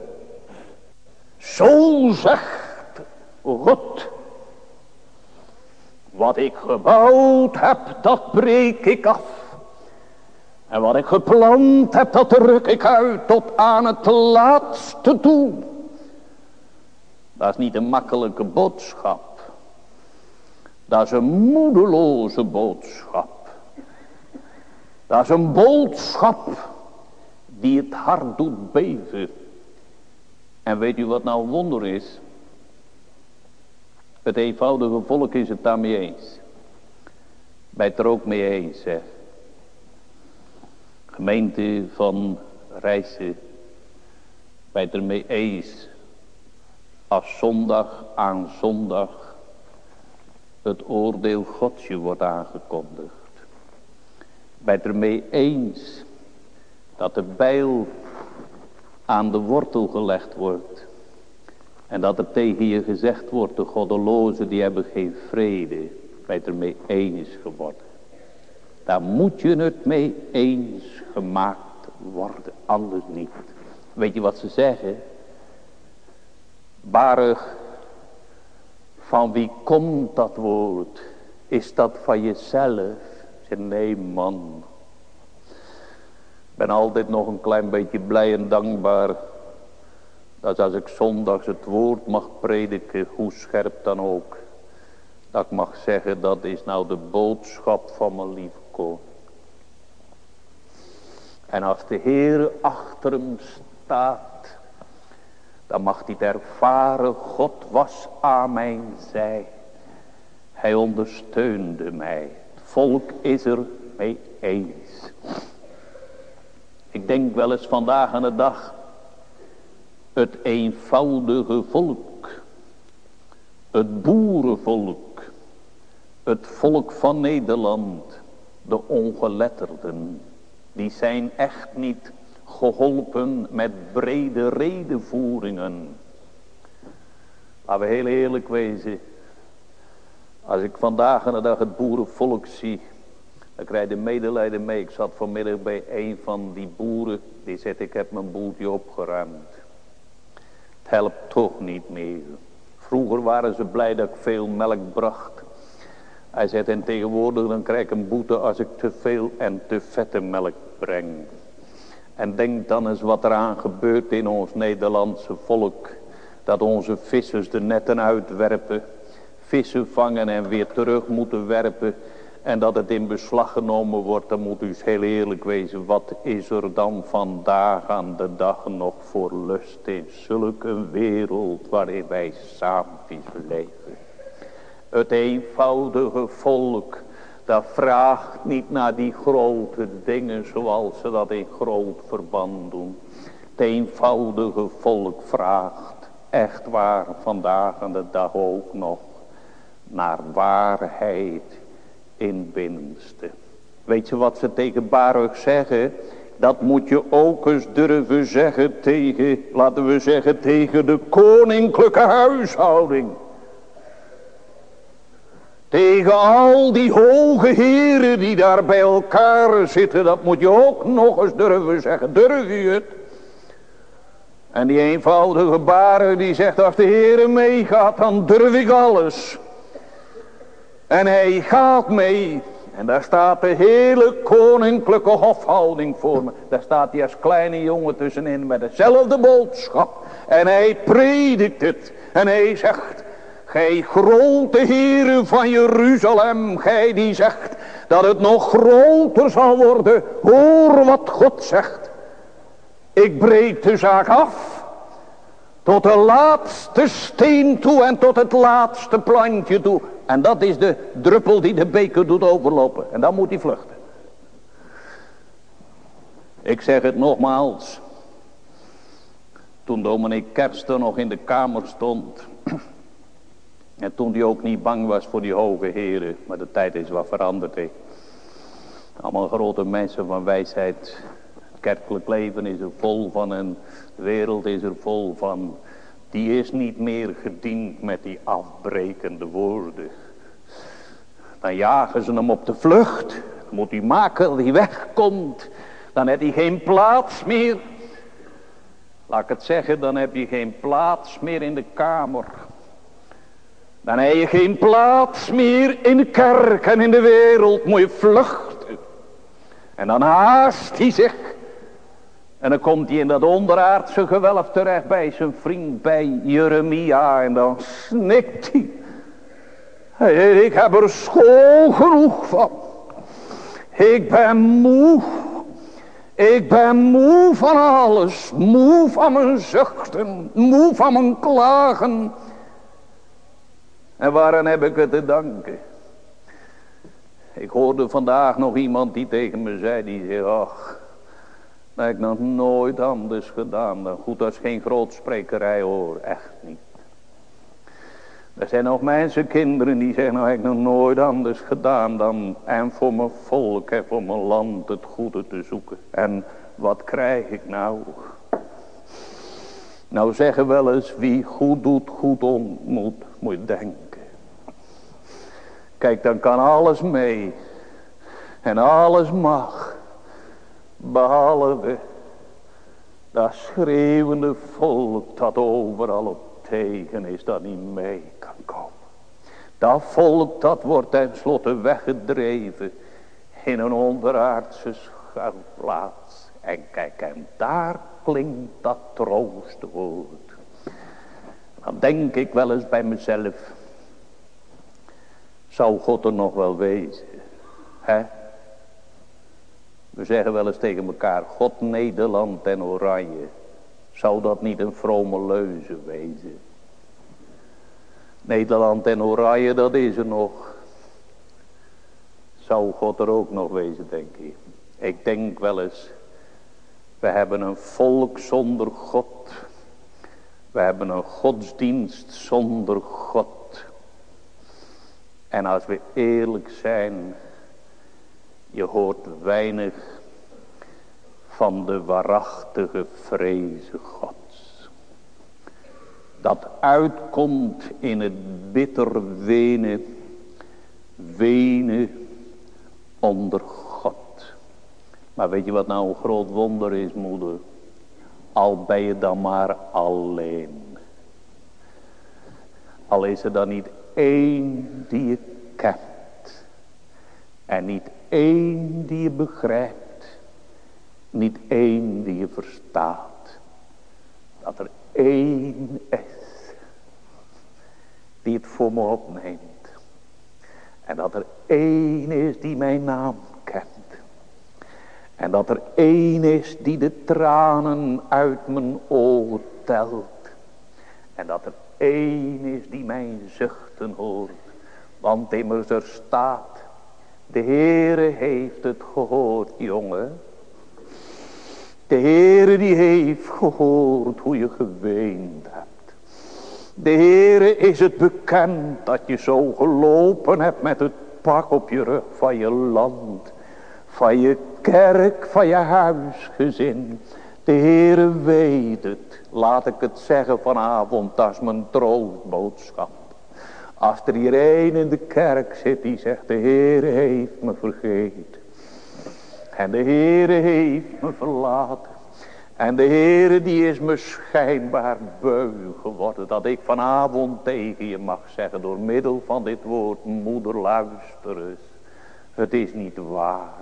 Zo zegt God. Wat ik gebouwd heb, dat breek ik af. En wat ik geplant heb, dat ruk ik uit tot aan het laatste toe. Dat is niet een makkelijke boodschap. Dat is een moedeloze boodschap. Dat is een boodschap die het hart doet beven. En weet u wat nou wonder is? Het eenvoudige volk is het daarmee eens. Bij het er ook mee eens, zeg. Gemeente van Rijssen. Bij het er mee eens. Als zondag aan zondag het oordeel Godsje wordt aangekondigd. Bij het er mee eens dat de bijl aan de wortel gelegd wordt. En dat er tegen je gezegd wordt, de goddelozen die hebben geen vrede. Bij het er mee eens geworden. Daar moet je het mee eens gemaakt worden, anders niet. Weet je wat ze zeggen? Barig, van wie komt dat woord? Is dat van jezelf? Zeg, nee man. Ik ben altijd nog een klein beetje blij en dankbaar. Dat als ik zondags het woord mag prediken, hoe scherp dan ook. Dat ik mag zeggen, dat is nou de boodschap van mijn lieve En als de Heer achter hem staat, dan mag hij ervaren, God was aan mijn zij. Hij ondersteunde mij. Het volk is er mee eens. Ik denk wel eens vandaag aan de dag. Het eenvoudige volk. Het boerenvolk. Het volk van Nederland. De ongeletterden. Die zijn echt niet geholpen met brede redenvoeringen. Laten we heel eerlijk wezen. Als ik vandaag aan de dag het boerenvolk zie. Dan krijg je medelijden mee. Ik zat vanmiddag bij een van die boeren. Die zegt ik heb mijn boeltje opgeruimd. Het helpt toch niet meer. Vroeger waren ze blij dat ik veel melk bracht. Hij zegt en tegenwoordig dan krijg ik een boete als ik te veel en te vette melk breng. En denk dan eens wat er aan gebeurt in ons Nederlandse volk. Dat onze vissers de netten uitwerpen. Vissen vangen en weer terug moeten werpen. En dat het in beslag genomen wordt. Dan moet u eens heel eerlijk wezen. Wat is er dan vandaag aan de dag nog voor lust in zulke wereld waarin wij samen leven. Het eenvoudige volk dat vraagt niet naar die grote dingen zoals ze dat in groot verband doen. Het eenvoudige volk vraagt echt waar vandaag aan de dag ook nog naar waarheid in binnenste. Weet je wat ze tegen Baruch zeggen? Dat moet je ook eens durven zeggen tegen, laten we zeggen, tegen de koninklijke huishouding. Tegen al die hoge heren die daar bij elkaar zitten. Dat moet je ook nog eens durven zeggen. Durf je het? En die eenvoudige baren die zegt als de Heer meegaat dan durf ik alles. En hij gaat mee. En daar staat de hele koninklijke hofhouding voor me. Daar staat hij als kleine jongen tussenin met dezelfde boodschap. En hij predikt het. En hij zegt, Gij grote heren van Jeruzalem, gij die zegt dat het nog groter zal worden. Hoor wat God zegt. Ik breek de zaak af. Tot de laatste steen toe en tot het laatste plantje toe. En dat is de druppel die de beker doet overlopen. En dan moet hij vluchten. Ik zeg het nogmaals. Toen dominee Kersten nog in de kamer stond. En toen hij ook niet bang was voor die hoge heren. Maar de tijd is wat veranderd. He. Allemaal grote mensen van wijsheid. Het kerkelijk leven is er vol van. En de wereld is er vol van. Die is niet meer gediend met die afbrekende woorden. Dan jagen ze hem op de vlucht. Dan moet hij maken dat hij wegkomt. Dan heeft hij geen plaats meer. Laat ik het zeggen, dan heb je geen plaats meer in de kamer. Dan heb je geen plaats meer in de kerk en in de wereld. Moet je vluchten. En dan haast hij zich. En dan komt hij in dat onderaardse gewelf terecht bij zijn vriend bij Jeremia. En dan snikt hij. Ik heb er school genoeg van. Ik ben moe. Ik ben moe van alles. Moe van mijn zuchten. Moe van mijn klagen. En waaraan heb ik het te danken? Ik hoorde vandaag nog iemand die tegen me zei. Die zei, ach, dat heb ik nog nooit anders gedaan. Dan goed, is geen grootsprekerij hoor. Echt niet. Er zijn nog mensen, kinderen, die zeggen, nou heb ik nog nooit anders gedaan dan en voor mijn volk en voor mijn land het goede te zoeken. En wat krijg ik nou? Nou zeggen wel eens, wie goed doet, goed ontmoet, moet denken. Kijk, dan kan alles mee. En alles mag. Behalve dat schreeuwende volk dat overal op tegen is, dat niet mee kan komen. Dat volk dat wordt tenslotte weggedreven in een onderaardse schuilplaats. En kijk, en daar klinkt dat troostwoord. Dan denk ik wel eens bij mezelf. Zou God er nog wel wezen? Hè? We zeggen wel eens tegen elkaar. God Nederland en Oranje. Zou dat niet een vrome leuze wezen? Nederland en Oranje, dat is er nog. Zou God er ook nog wezen, denk ik. Ik denk wel eens, we hebben een volk zonder God. We hebben een godsdienst zonder God. En als we eerlijk zijn, je hoort weinig van de waarachtige vreze Gods. Dat uitkomt in het bitter wenen, wenen onder God. Maar weet je wat nou een groot wonder is, moeder? Al ben je dan maar alleen. Al is er dan niet één die je kent. En niet één die je begrijpt. Niet één die je verstaat. Dat er één is. Die het voor me opneemt. En dat er één is die mijn naam kent. En dat er één is die de tranen uit mijn ogen telt. En dat er één is die mijn hoort. Want immers er staat. De Heere heeft het gehoord, jongen. De Heere die heeft gehoord hoe je geweend hebt. De Heere is het bekend dat je zo gelopen hebt met het pak op je rug van je land. Van je kerk, van je huisgezin. De Heere weet het. Laat ik het zeggen vanavond, dat is mijn troostboodschap. Als er hier een in de kerk zit die zegt, de Heere heeft me vergeten. En de Heere heeft me verlaten. En de Heere die is me schijnbaar beu geworden. Dat ik vanavond tegen je mag zeggen. Door middel van dit woord. Moeder luister eens. Het is niet waar.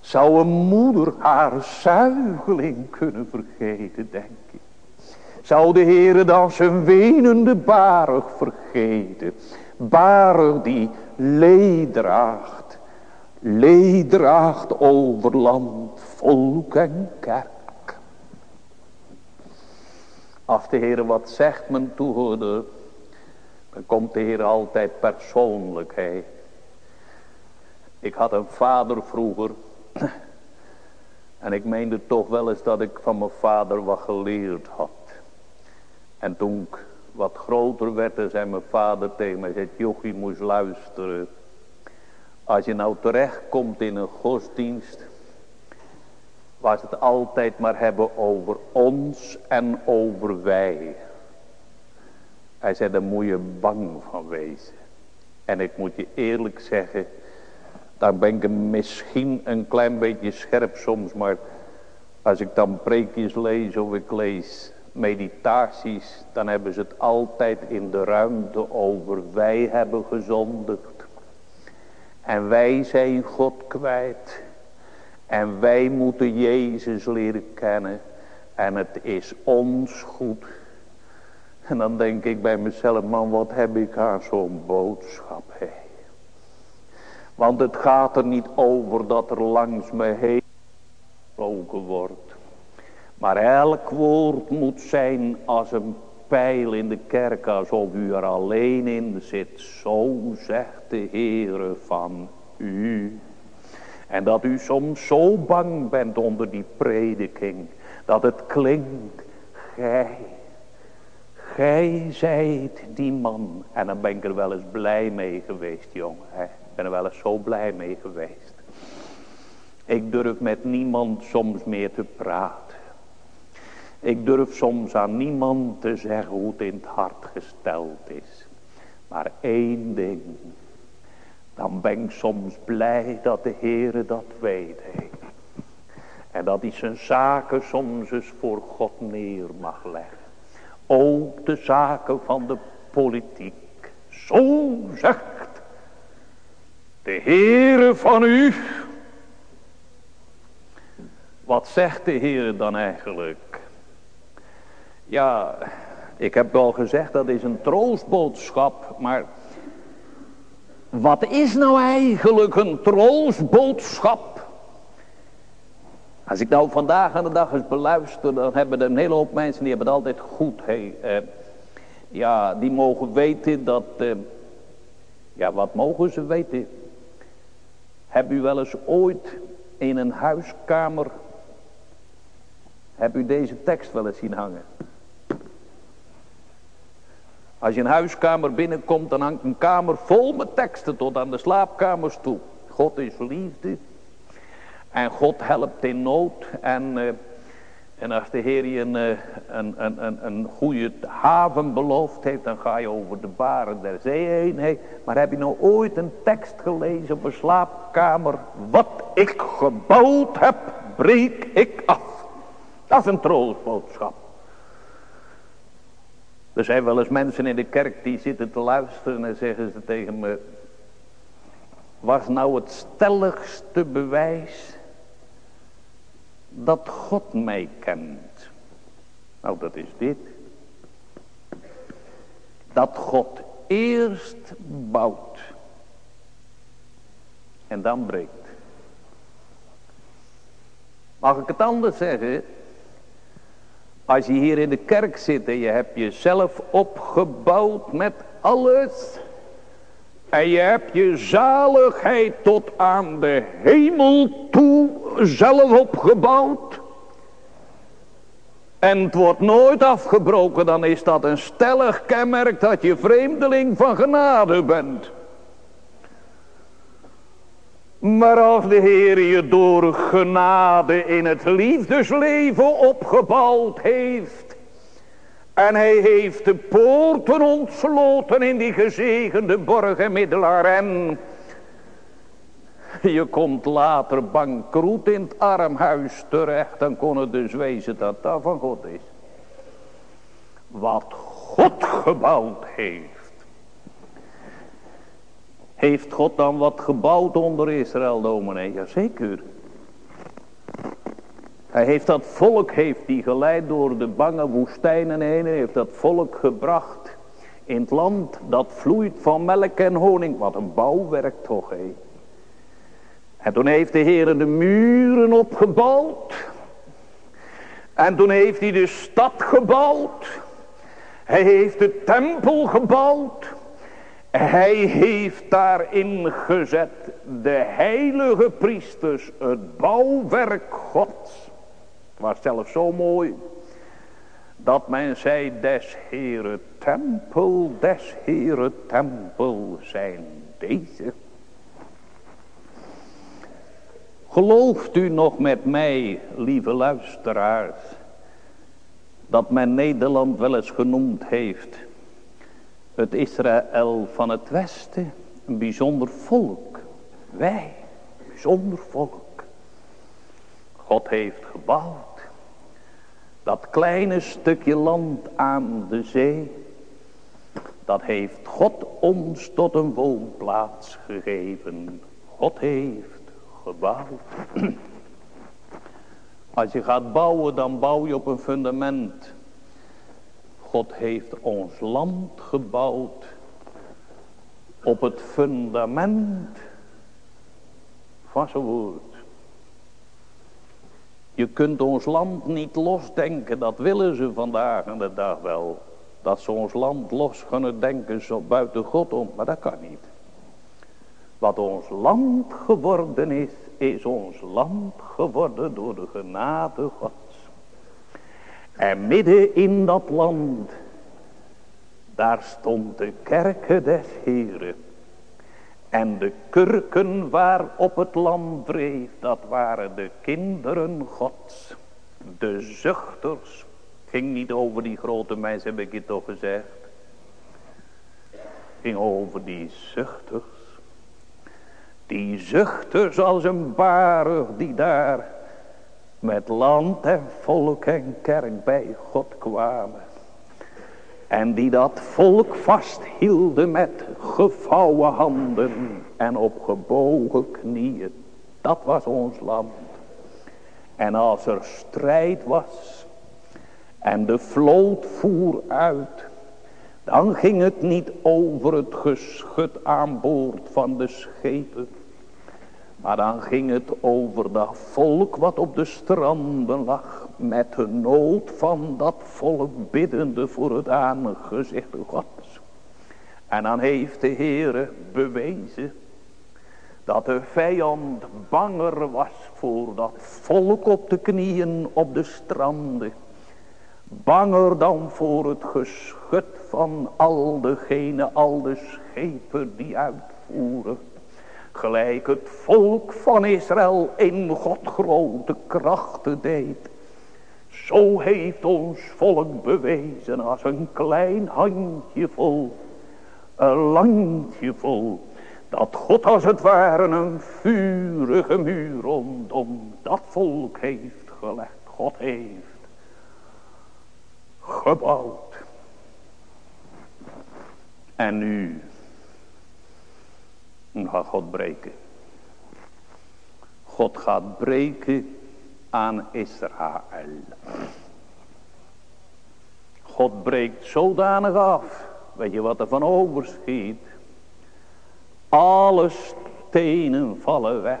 Zou een moeder haar zuigeling kunnen vergeten denk ik. Zou de Heere dan zijn wenende barig vergeten. Barig die leed draagt over land, volk en kerk. Als de Heer wat zegt mijn toehoorder, dan komt de Heer altijd persoonlijk. Hey. Ik had een vader vroeger. En ik meende toch wel eens dat ik van mijn vader wat geleerd had. En toen ik wat groter werd, zei mijn vader tegen mij, zei, jochie moest luisteren. Als je nou terecht komt in een godsdienst. Ze het altijd maar hebben over ons en over wij. Hij zei, daar moet je bang van wezen. En ik moet je eerlijk zeggen. Daar ben ik misschien een klein beetje scherp soms. Maar als ik dan preekjes lees of ik lees meditaties. Dan hebben ze het altijd in de ruimte over wij hebben gezondigd. En wij zijn God kwijt. En wij moeten Jezus leren kennen. En het is ons goed. En dan denk ik bij mezelf, man wat heb ik aan zo'n boodschap. Hey. Want het gaat er niet over dat er langs me heen gesproken wordt. Maar elk woord moet zijn als een pijl in de kerk, alsof u er alleen in zit. Zo zegt de Heere van u. En dat u soms zo bang bent onder die prediking, dat het klinkt, gij, gij zijt die man. En dan ben ik er wel eens blij mee geweest, jongen. Ik ben er wel eens zo blij mee geweest. Ik durf met niemand soms meer te praten. Ik durf soms aan niemand te zeggen hoe het in het hart gesteld is. Maar één ding. Dan ben ik soms blij dat de Heere dat weet. En dat hij zijn zaken soms eens voor God neer mag leggen. Ook de zaken van de politiek. Zo zegt de Heere van u. Wat zegt de Heer dan eigenlijk? Ja, ik heb al gezegd dat is een troostboodschap, maar wat is nou eigenlijk een troostboodschap? Als ik nou vandaag aan de dag eens beluister, dan hebben er een hele hoop mensen die hebben het altijd goed. Hey, eh, ja, die mogen weten dat, eh, ja wat mogen ze weten? Heb u wel eens ooit in een huiskamer heb u deze tekst wel eens zien hangen? Als je een huiskamer binnenkomt, dan hangt een kamer vol met teksten tot aan de slaapkamers toe. God is liefde. En God helpt in nood. En, uh, en als de Heer je een, uh, een, een, een, goede haven beloofd heeft, dan ga je over de baren der zee heen. Hey, maar heb je nou ooit een tekst gelezen op een slaapkamer? Wat ik gebouwd heb, breek ik af. Dat is een troostboodschap. Er zijn wel eens mensen in de kerk die zitten te luisteren en zeggen ze tegen me. Was nou het stelligste bewijs dat God mij kent? Nou dat is dit. Dat God eerst bouwt. En dan breekt. Mag ik het anders zeggen? Als je hier in de kerk zit en je hebt jezelf opgebouwd met alles. En je hebt je zaligheid tot aan de hemel toe zelf opgebouwd. En het wordt nooit afgebroken, dan is dat een stellig kenmerk dat je vreemdeling van genade bent. Maar als de Heer je door genade in het liefdesleven opgebouwd heeft. En hij heeft de poorten ontsloten in die gezegende middelaar. En je komt later bankroet in het armhuis terecht. Dan kon het dus wezen dat dat van God is. Wat God gebouwd heeft. Heeft God dan wat gebouwd onder Israël, dominee? Jazeker. Hij heeft dat volk, heeft die geleid door de bange woestijnen heen. heeft dat volk gebracht in het land dat vloeit van melk en honing. Wat een bouwwerk toch, hé. En toen heeft de Heer de muren opgebouwd. En toen heeft hij de stad gebouwd. Hij heeft de tempel gebouwd. Hij heeft daarin gezet de heilige priesters, het bouwwerk gods. Het was zelfs zo mooi dat men zei des Heere tempel, des Heere tempel zijn deze. Gelooft u nog met mij, lieve luisteraars, dat men Nederland wel eens genoemd heeft het Israël van het Westen, een bijzonder volk. Wij, een bijzonder volk. God heeft gebouwd. Dat kleine stukje land aan de zee. Dat heeft God ons tot een woonplaats gegeven. God heeft gebouwd. Als je gaat bouwen, dan bouw je op een fundament. God heeft ons land gebouwd op het fundament van zijn woord. Je kunt ons land niet losdenken, dat willen ze vandaag aan de dag wel. Dat ze ons land los kunnen denken zo buiten God om, maar dat kan niet. Wat ons land geworden is, is ons land geworden door de genade Gods. En midden in dat land, daar stond de kerken des Heren. En de kurken waarop het land dreef, dat waren de kinderen gods. De zuchters. Ging niet over die grote mensen, heb ik je toch gezegd. Ging over die zuchters. Die zuchters als een barig die daar met land en volk en kerk bij God kwamen. En die dat volk vasthielden met gevouwen handen en op gebogen knieën. Dat was ons land. En als er strijd was en de vloot voer uit. Dan ging het niet over het geschut aan boord van de schepen. Maar dan ging het over dat volk wat op de stranden lag. Met de nood van dat volk biddende voor het aangezicht Gods. En dan heeft de Heere bewezen. Dat de vijand banger was voor dat volk op de knieën op de stranden. Banger dan voor het geschut van al degene, al de schepen die uitvoeren Gelijk het volk van Israël in God grote krachten deed. Zo heeft ons volk bewezen als een klein handje vol. Een landje vol. Dat God als het ware een vurige muur rondom dat volk heeft gelegd. God heeft gebouwd. En nu gaat God breken. God gaat breken aan Israël. God breekt zodanig af. Weet je wat er van overschiet? Alle stenen vallen weg.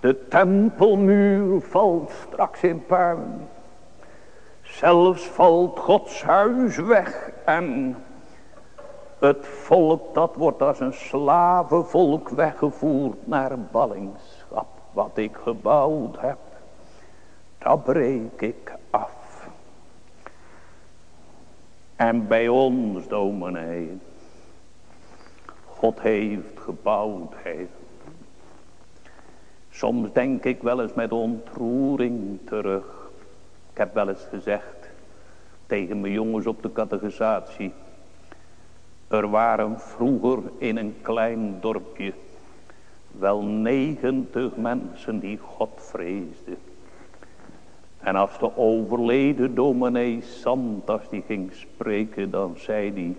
De tempelmuur valt straks in puin. Zelfs valt Gods huis weg en het volk dat wordt als een slavenvolk weggevoerd naar ballingschap. Wat ik gebouwd heb, dat breek ik af. En bij ons dominee, God heeft gebouwd, heeft. Soms denk ik wel eens met ontroering terug. Ik heb wel eens gezegd tegen mijn jongens op de catechisatie. Er waren vroeger in een klein dorpje wel negentig mensen die God vreesden. En als de overleden dominee Santas die ging spreken, dan zei hij...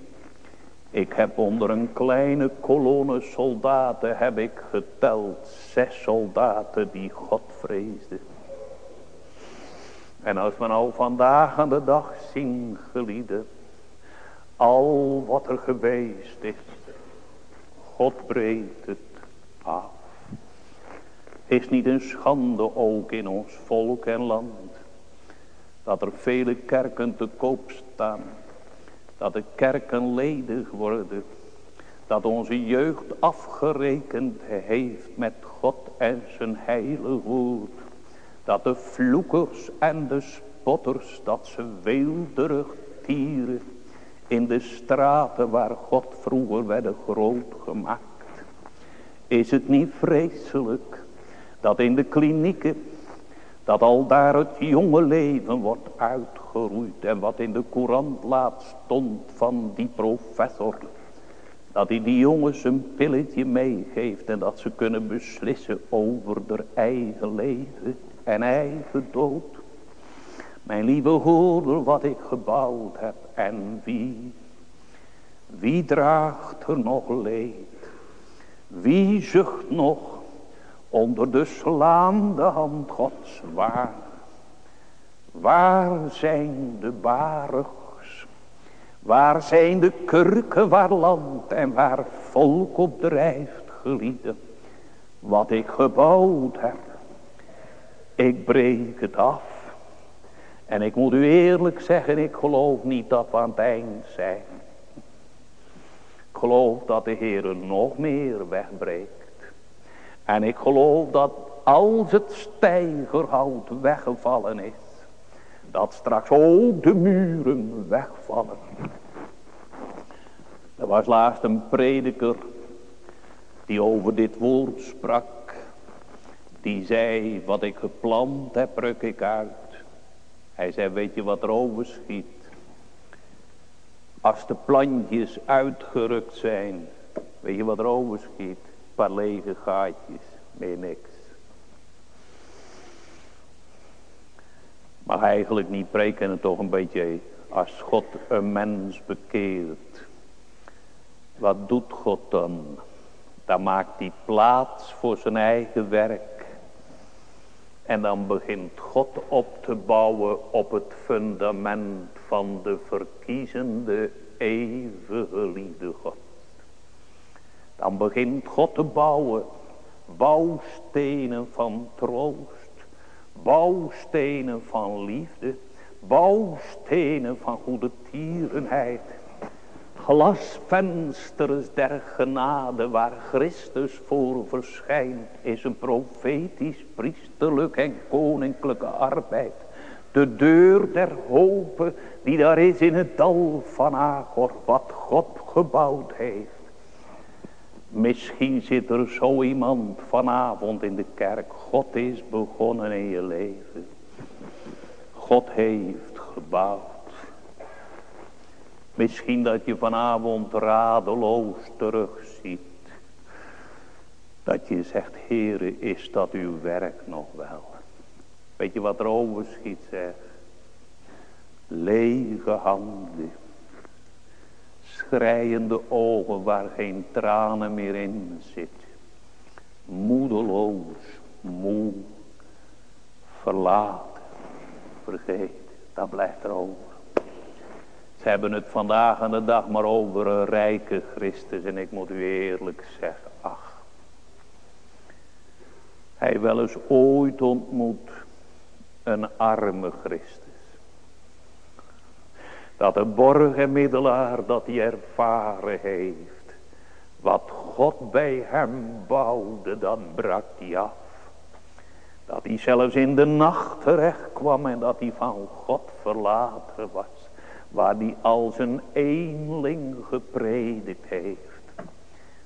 Ik heb onder een kleine kolonne soldaten, heb ik geteld, zes soldaten die God vreesden. En als we nou vandaag aan de dag zien, gelieden, al wat er geweest is. God breekt het af. Is niet een schande ook in ons volk en land. Dat er vele kerken te koop staan. Dat de kerken ledig worden. Dat onze jeugd afgerekend heeft met God en zijn heilige woord. Dat de vloekers en de spotters, dat ze weelderig tieren in de straten waar God vroeger werd groot gemaakt. Is het niet vreselijk dat in de klinieken, dat al daar het jonge leven wordt uitgeroeid. En wat in de courant laat stond van die professor. Dat hij die jongens een pilletje meegeeft en dat ze kunnen beslissen over hun eigen leven en eigen dood. Mijn lieve hoorder wat ik gebouwd heb en wie. Wie draagt er nog leed? Wie zucht nog onder de slaande hand Gods waar? Waar zijn de barigs? Waar zijn de kurken waar land en waar volk op drijft gelieden? wat ik gebouwd heb. Ik breek het af. En ik moet u eerlijk zeggen, ik geloof niet dat we aan het eind zijn. Ik geloof dat de Heer nog meer wegbreekt. En ik geloof dat als het stijgerhout weggevallen is, dat straks ook de muren wegvallen. Er was laatst een prediker die over dit woord sprak. Die zei, wat ik geplant heb, ruk ik uit. Hij zei, weet je wat er overschiet? Als de plantjes uitgerukt zijn, weet je wat er overschiet? Een paar lege gaatjes, meer niks. Mag eigenlijk niet preken het toch een beetje als God een mens bekeert. Wat doet God dan? Dan maakt hij plaats voor zijn eigen werk. En dan begint God op te bouwen op het fundament van de verkiezende eeuwige liefde God. Dan begint God te bouwen bouwstenen van troost, bouwstenen van liefde, bouwstenen van goede tierenheid glasvensters der genade waar Christus voor verschijnt, is een profetisch, priesterlijk en koninklijke arbeid. De deur der hopen die daar is in het dal van Agor, wat God gebouwd heeft. Misschien zit er zo iemand vanavond in de kerk. God is begonnen in je leven. God heeft gebouwd. Misschien dat je vanavond radeloos terugziet. Dat je zegt, Heere, is dat uw werk nog wel? Weet je wat er overschiet, zeg? Lege handen. Schrijende ogen waar geen tranen meer in zit. Moedeloos, moe, verlaten, vergeet. Dat blijft er over. Ze hebben het vandaag aan de dag maar over een rijke Christus. En ik moet u eerlijk zeggen, ach. Hij wel eens ooit ontmoet een arme Christus. Dat de borgenmiddelaar dat hij ervaren heeft. Wat God bij hem bouwde, dat brak hij af. Dat hij zelfs in de nacht terecht kwam en dat hij van God verlaten was waar die als een eenling gepredikt heeft,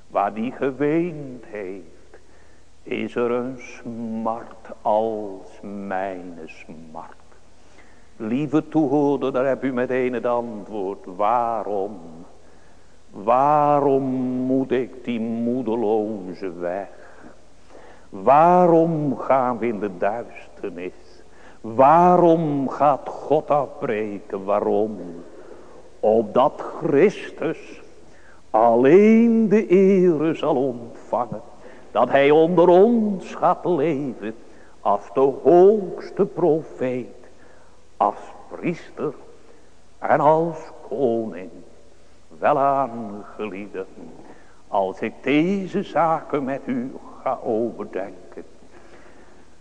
waar die geweend heeft, is er een smart als mijn smart. Lieve toehoorder, daar heb u meteen het antwoord. Waarom? Waarom moet ik die moedeloze weg? Waarom gaan we in de duisternis? Waarom gaat God afbreken? Waarom? Opdat Christus alleen de ere zal ontvangen. Dat hij onder ons gaat leven als de hoogste profeet. Als priester en als koning. Wel aangelieden. Als ik deze zaken met u ga overdenken.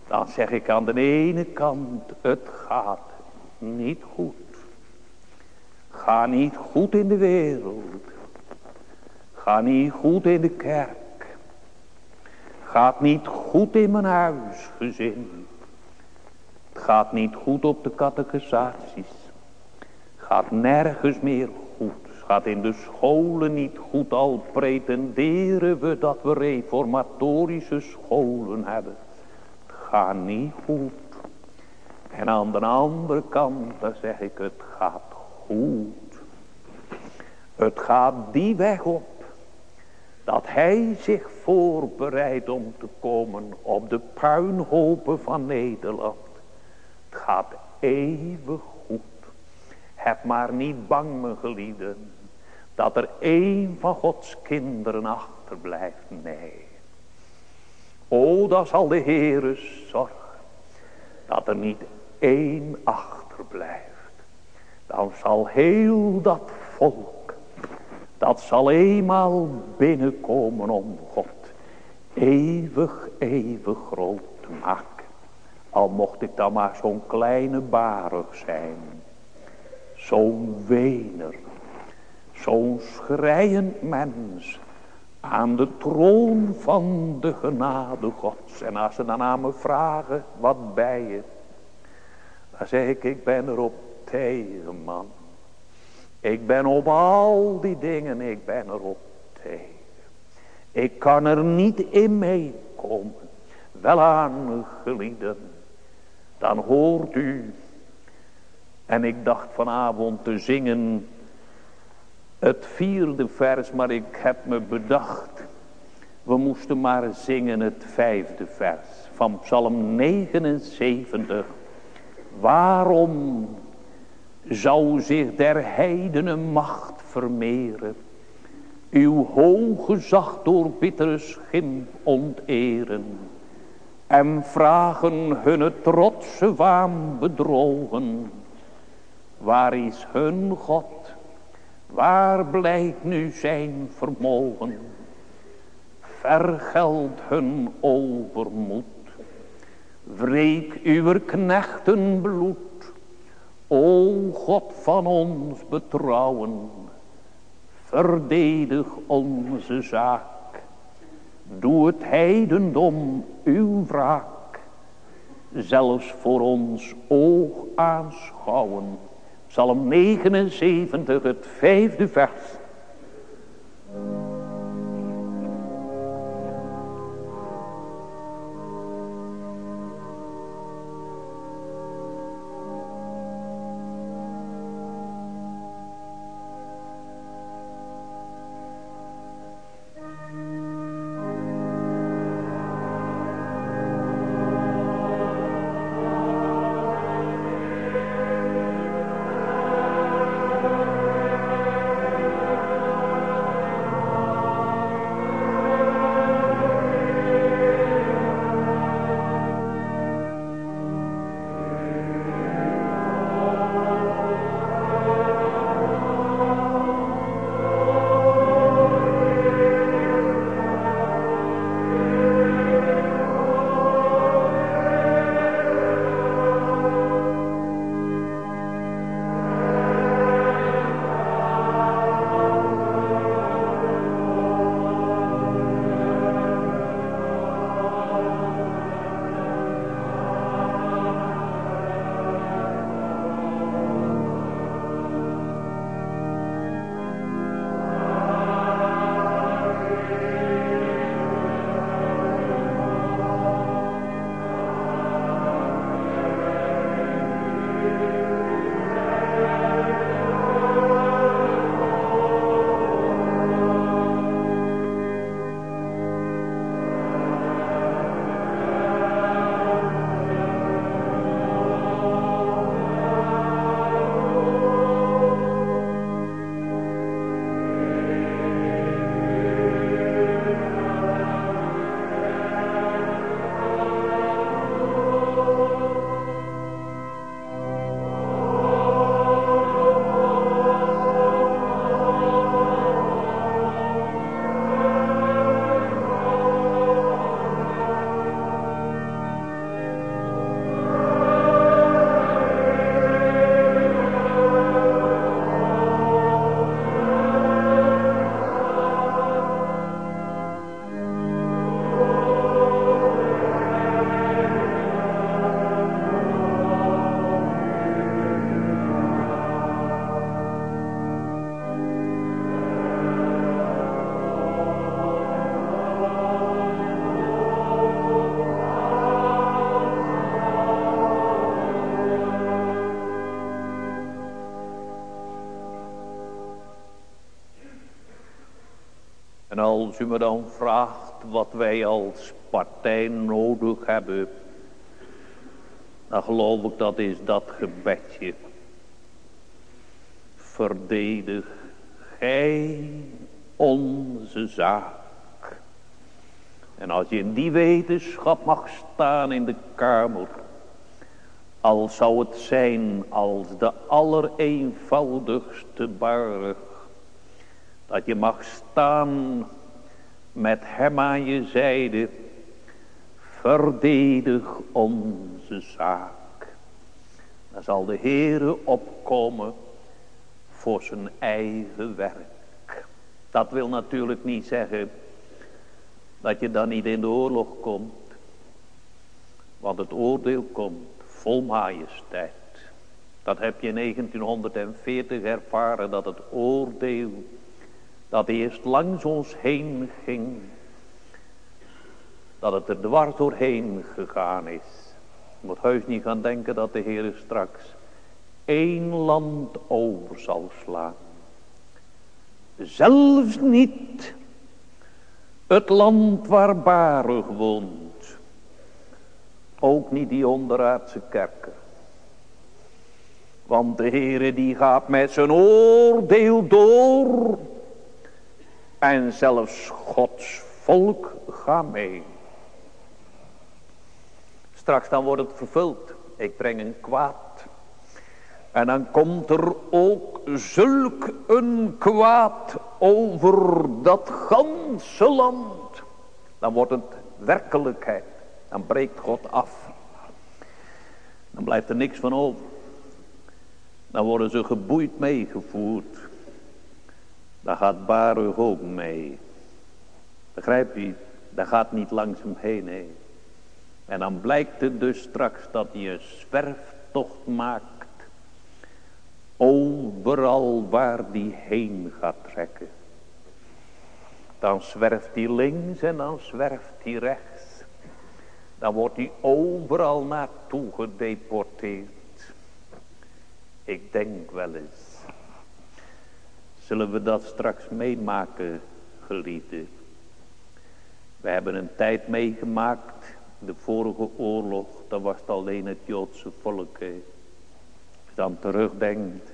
Dan zeg ik aan de ene kant, het gaat niet goed. Ga niet goed in de wereld. Ga niet goed in de kerk. Gaat niet goed in mijn huisgezin. Het gaat niet goed op de catechisaties. Gaat nergens meer goed. Gaat in de scholen niet goed. Al pretenderen we dat we reformatorische scholen hebben gaat niet goed. En aan de andere kant, dan zeg ik, het gaat goed. Het gaat die weg op. Dat hij zich voorbereidt om te komen op de puinhopen van Nederland. Het gaat eeuwig goed. Heb maar niet bang, mijn gelieden, dat er één van Gods kinderen achterblijft. Nee. O, dan zal de Heere zorgen dat er niet één achterblijft. Dan zal heel dat volk, dat zal eenmaal binnenkomen om God eeuwig, eeuwig groot te maken. Al mocht ik dan maar zo'n kleine barig zijn. Zo'n wener. Zo'n schrijend mens. Aan de troon van de genade gods. En als ze dan aan me vragen, wat bij je? Dan zeg ik, ik ben erop tegen man. Ik ben op al die dingen, ik ben erop tegen. Ik kan er niet in meekomen. Wel aan gelieden. Dan hoort u. En ik dacht vanavond te zingen. Het vierde vers, maar ik heb me bedacht. We moesten maar zingen het vijfde vers. Van Psalm 79. Waarom zou zich der heidenen macht vermeren? uw hoog gezag door bittere schim onteren. En vragen hun trotse waan bedrogen. Waar is hun God? Waar blijkt nu zijn vermogen? Vergeld hun overmoed. Wreek uw knechten bloed. O God van ons betrouwen. Verdedig onze zaak. Doe het heidendom uw wraak. Zelfs voor ons oog aanschouwen. Psalm 79, het vijfde vers. Als u me dan vraagt wat wij als partij nodig hebben. Dan geloof ik dat is dat gebedje. Verdedig gij onze zaak. En als je in die wetenschap mag staan in de kamer. Al zou het zijn als de allereenvoudigste barg. Dat je mag staan met hem aan je zijde, verdedig onze zaak. Dan zal de Heere opkomen voor zijn eigen werk. Dat wil natuurlijk niet zeggen dat je dan niet in de oorlog komt. Want het oordeel komt vol majesteit. Dat heb je in 1940 ervaren dat het oordeel dat eerst langs ons heen ging. Dat het er dwars doorheen gegaan is. Je moet heus niet gaan denken dat de Heer straks één land over zal slaan. Zelfs niet het land waar Baruch woont. Ook niet die onderaardse kerken. Want de Heere die gaat met zijn oordeel door. En zelfs Gods volk gaat mee. Straks dan wordt het vervuld. Ik breng een kwaad. En dan komt er ook zulk een kwaad over dat ganse land. Dan wordt het werkelijkheid. Dan breekt God af. Dan blijft er niks van over. Dan worden ze geboeid meegevoerd. Dan gaat Baruch ook mee. Begrijp je? Dat gaat niet langs hem heen. En dan blijkt het dus straks dat hij een zwerftocht maakt. Overal waar die heen gaat trekken. Dan zwerft hij links en dan zwerft hij rechts. Dan wordt hij overal naartoe gedeporteerd. Ik denk wel eens. Zullen we dat straks meemaken, geliefde? We hebben een tijd meegemaakt. De vorige oorlog, dat was het alleen het Joodse volk. Als je dan terugdenkt.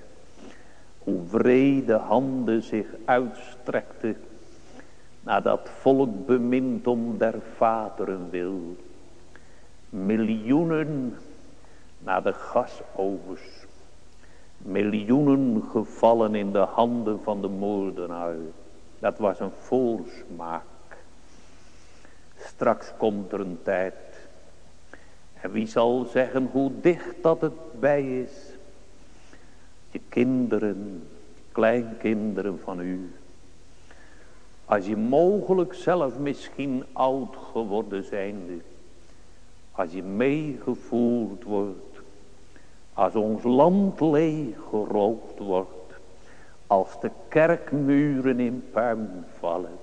Hoe vrede handen zich uitstrekten. Naar dat volk bemint om der vaderen wil. Miljoenen naar de gasovers miljoenen gevallen in de handen van de moordenaar. Dat was een voorsmaak. Straks komt er een tijd. En wie zal zeggen hoe dicht dat het bij is. Je kinderen, kleinkinderen van u. Als je mogelijk zelf misschien oud geworden zijnde. Als je meegevoerd wordt als ons land leeg geroofd wordt. Als de kerkmuren in puin vallen.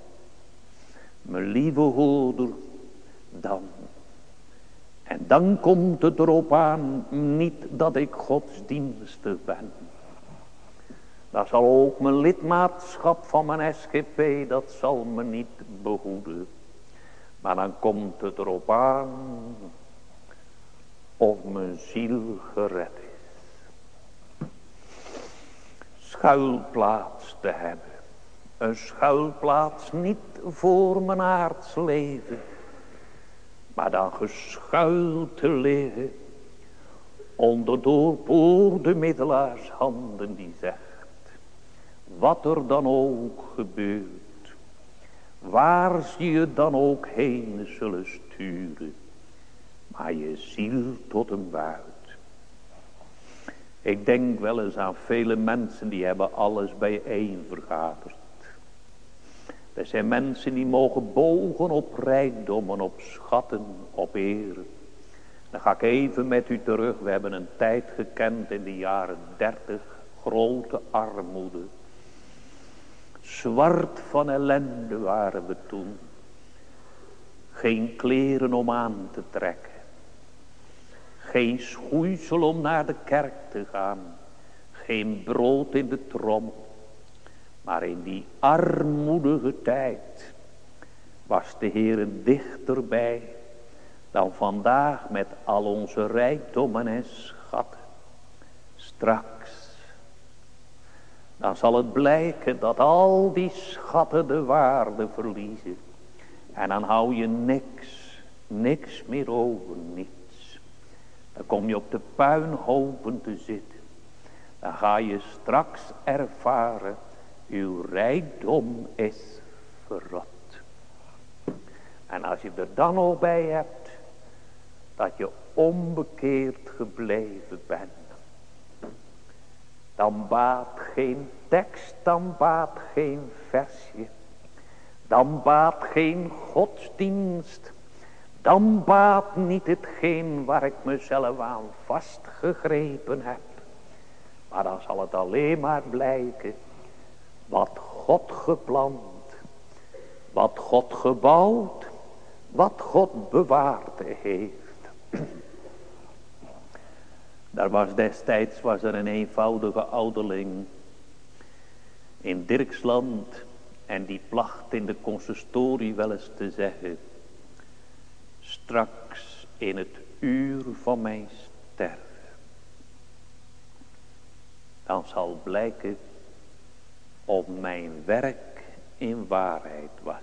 Mijn lieve hoeder, dan. En dan komt het erop aan, niet dat ik godsdienstig ben. Dat zal ook mijn lidmaatschap van mijn SGP, dat zal me niet behoeden. Maar dan komt het erop aan of mijn ziel gered is. Schuilplaats te hebben. Een schuilplaats niet voor mijn aards leven. Maar dan geschuild te liggen. Onder doorboorde middelaars handen die zegt. Wat er dan ook gebeurt. Waar ze je dan ook heen zullen sturen maar je ziel tot een buit. Ik denk wel eens aan vele mensen die hebben alles bijeen vergaderd. Er zijn mensen die mogen bogen op rijkdommen, op schatten, op eer. Dan ga ik even met u terug. We hebben een tijd gekend in de jaren dertig. Grote armoede. Zwart van ellende waren we toen. Geen kleren om aan te trekken. Geen schoeisel om naar de kerk te gaan. Geen brood in de trommel. Maar in die armoedige tijd was de Heer dichterbij dan vandaag met al onze rijkdommen en schatten. Straks, dan zal het blijken dat al die schatten de waarde verliezen. En dan hou je niks, niks meer over, niet. Dan kom je op de puinhopen te zitten. Dan ga je straks ervaren, uw rijkdom is verrot. En als je er dan al bij hebt, dat je onbekeerd gebleven bent. Dan baat geen tekst, dan baat geen versje. Dan baat geen godsdienst. Dan baat niet hetgeen waar ik mezelf aan vastgegrepen heb. Maar dan zal het alleen maar blijken wat God gepland, wat God gebouwd, wat God bewaard heeft. Daar was destijds was er een eenvoudige ouderling in Dirksland en die placht in de consistorie wel eens te zeggen, straks in het uur van mijn sterven, dan zal blijken of mijn werk in waarheid was.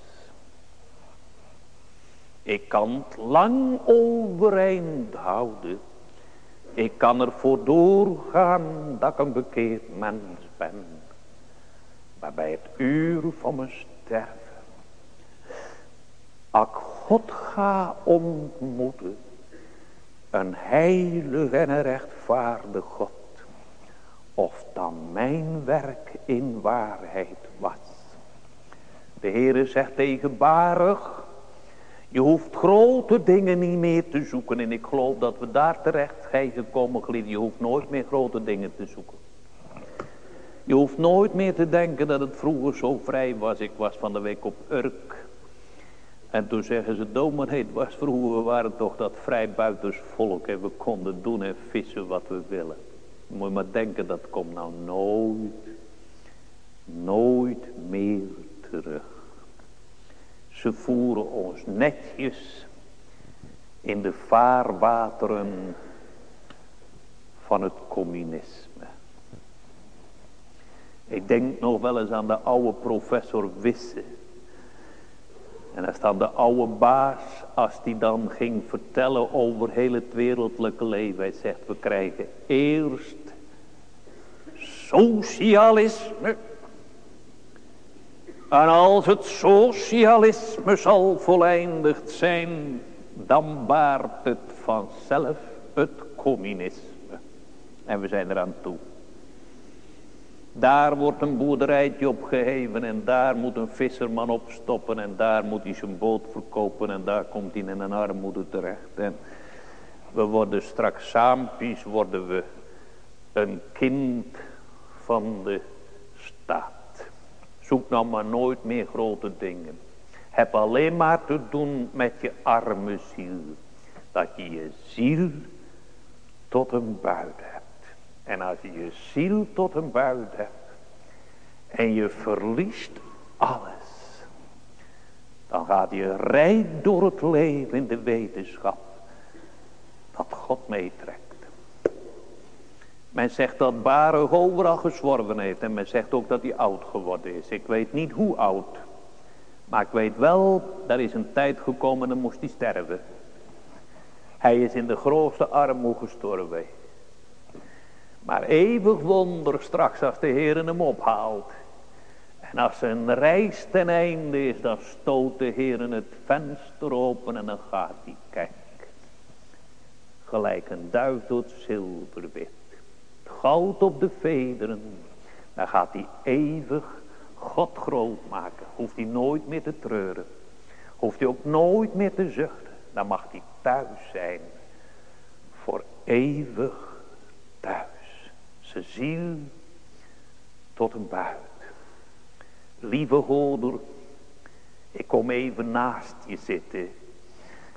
Ik kan het lang overeind houden. Ik kan ervoor doorgaan dat ik een bekeerd mens ben. Maar bij het uur van mijn sterven. Als God ga ontmoeten. Een heilige en een rechtvaardige God. Of dan mijn werk in waarheid was. De Heere zegt tegen Baruch. Je hoeft grote dingen niet meer te zoeken. En ik geloof dat we daar terecht zijn gekomen, geliefd. Je hoeft nooit meer grote dingen te zoeken. Je hoeft nooit meer te denken dat het vroeger zo vrij was. Ik was van de week op Urk. En toen zeggen ze, dominee, het was vroeger, we waren toch dat vrij volk. En we konden doen en vissen wat we willen. Moet je maar denken, dat komt nou nooit, nooit meer terug. Ze voeren ons netjes in de vaarwateren van het communisme. Ik denk nog wel eens aan de oude professor Wisse. En als dan de oude baas, als die dan ging vertellen over heel het wereldlijke leven. Hij zegt, we krijgen eerst socialisme. En als het socialisme zal voleindigd zijn, dan baart het vanzelf het communisme. En we zijn eraan toe. Daar wordt een boerderijtje opgeheven en daar moet een visserman opstoppen en daar moet hij zijn boot verkopen en daar komt hij in een armoede terecht. En we worden straks saampies, worden we een kind van de staat. Zoek nou maar nooit meer grote dingen. Heb alleen maar te doen met je arme ziel. Dat je je ziel tot een buit hebt. En als je je ziel tot een buit hebt. En je verliest alles. Dan gaat je rijk door het leven in de wetenschap. Dat God meetrekt. Men zegt dat Baruch overal gezworven heeft. En men zegt ook dat hij oud geworden is. Ik weet niet hoe oud. Maar ik weet wel, er is een tijd gekomen en dan moest hij sterven. Hij is in de grootste armoede gestorven. Maar eeuwig wonder straks als de Heer hem ophaalt. En als zijn reis ten einde is, dan stoot de Heer het venster open en dan gaat hij kijken. Gelijk een duif doet zilverwit. Goud op de vederen. Dan gaat hij eeuwig God groot maken. Hoeft hij nooit meer te treuren. Hoeft hij ook nooit meer te zuchten. Dan mag hij thuis zijn. Voor eeuwig thuis. Zijn ziel tot een buit. Lieve hoorder. Ik kom even naast je zitten.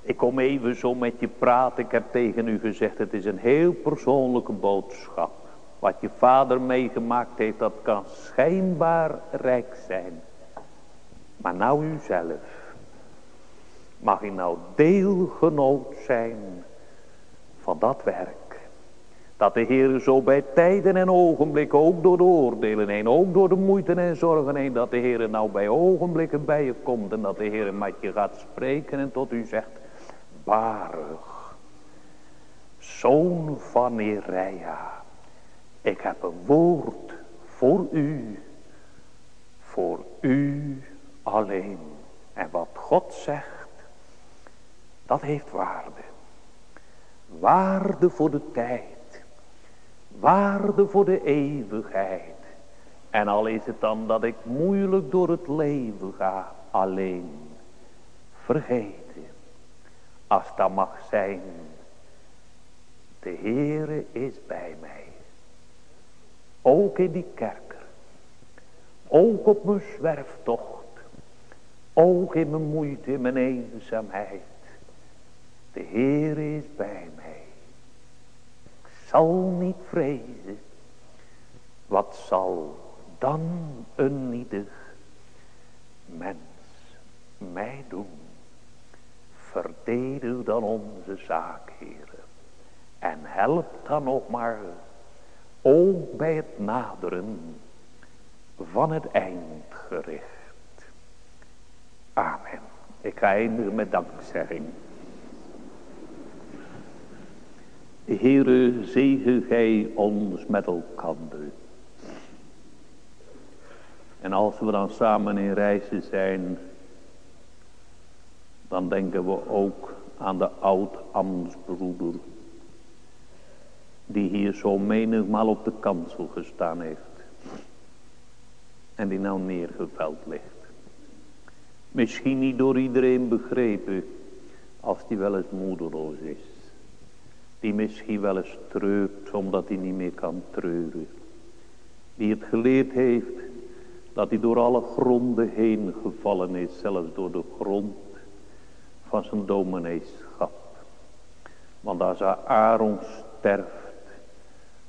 Ik kom even zo met je praten. Ik heb tegen u gezegd, het is een heel persoonlijke boodschap. Wat je vader meegemaakt heeft, dat kan schijnbaar rijk zijn. Maar nou u zelf. Mag u nou deelgenoot zijn van dat werk. Dat de Heer zo bij tijden en ogenblikken, ook door de oordelen heen, ook door de moeite en zorgen heen, dat de Heer nou bij ogenblikken bij je komt en dat de Heer met je gaat spreken en tot u zegt, Baruch, zoon van Neria, ik heb een woord voor u. Voor u alleen. En wat God zegt, Dat heeft waarde. Waarde voor de tijd. Waarde voor de eeuwigheid. En al is het dan dat ik moeilijk door het leven ga alleen. Vergeten. Als dat mag zijn. De Heere is bij mij. Ook in die kerker. Ook op mijn zwerftocht. Ook in mijn moeite, in mijn eenzaamheid. De Heer is bij mij. Zal niet vrezen. Wat zal dan een nietig mens mij doen? Verdedig dan onze zaak, Heer. En help dan nog maar ook bij het naderen van het eindgericht. Amen. Ik ga eindigen met dankzegging. Heere, zegen gij ons met elkander. En als we dan samen in reizen zijn, dan denken we ook aan de oud-ambtsbroeder, die hier zo menigmaal op de kansel gestaan heeft. En die nou neergeveld ligt. Misschien niet door iedereen begrepen, als die wel eens moederloos is. Die misschien wel eens treurt, omdat hij niet meer kan treuren. Die het geleerd heeft, dat hij door alle gronden heen gevallen is, zelfs door de grond van zijn domineeschap. Want als Aaron sterft,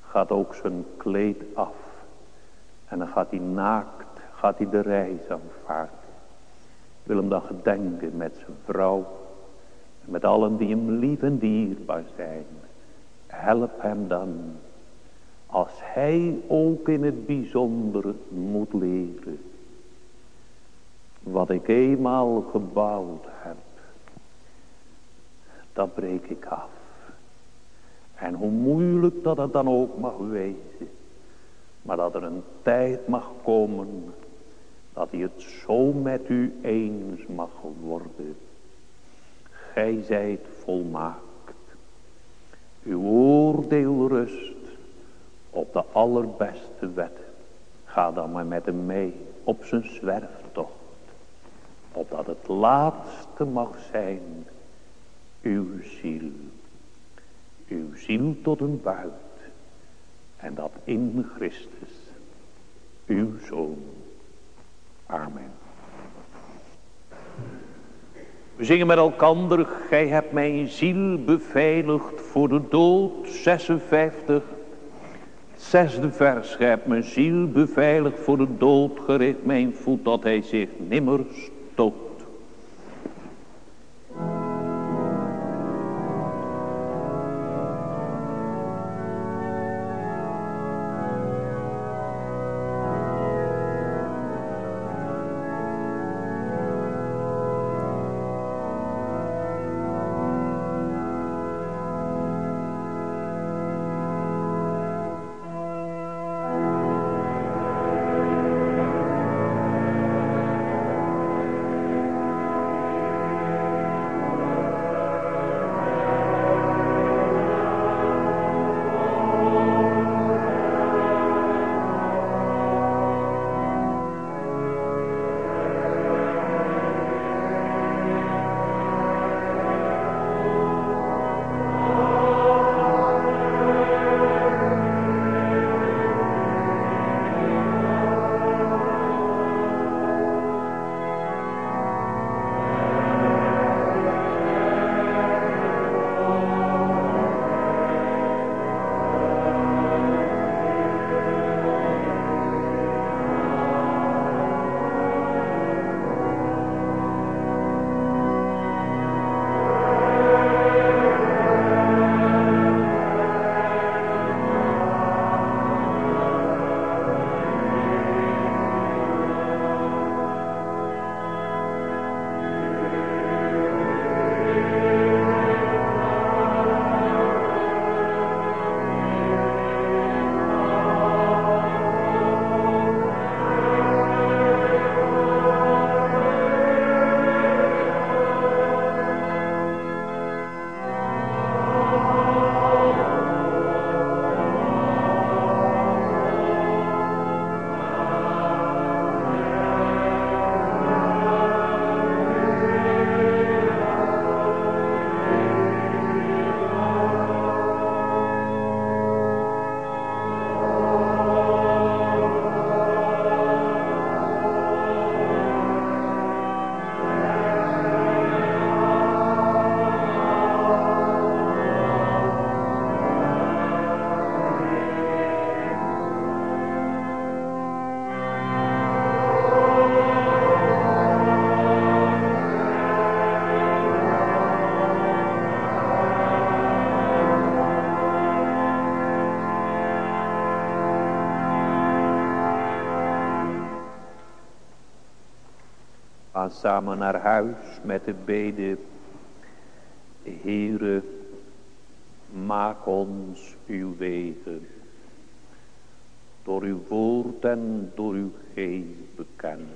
gaat ook zijn kleed af. En dan gaat hij naakt, gaat hij de reis aanvaarden. Wil hem dan gedenken met zijn vrouw. Met allen die hem lief en dierbaar zijn. Help hem dan. Als hij ook in het bijzonder moet leren. Wat ik eenmaal gebouwd heb. Dat breek ik af. En hoe moeilijk dat het dan ook mag wezen. Maar dat er een tijd mag komen dat hij het zo met u eens mag worden. Gij zijt volmaakt. Uw oordeel rust op de allerbeste wet. Ga dan maar met hem mee op zijn zwerftocht. Opdat het laatste mag zijn uw ziel. Uw ziel tot een buit. En dat in Christus, uw Zoon. Amen. We zingen met elkander, gij hebt mijn ziel beveiligd voor de dood, 56. Zesde vers, gij hebt mijn ziel beveiligd voor de dood, gericht mijn voet dat hij zich nimmer stoot. Samen naar huis met de bede. Heere, maak ons uw wegen. Door uw woord en door uw geest bekend.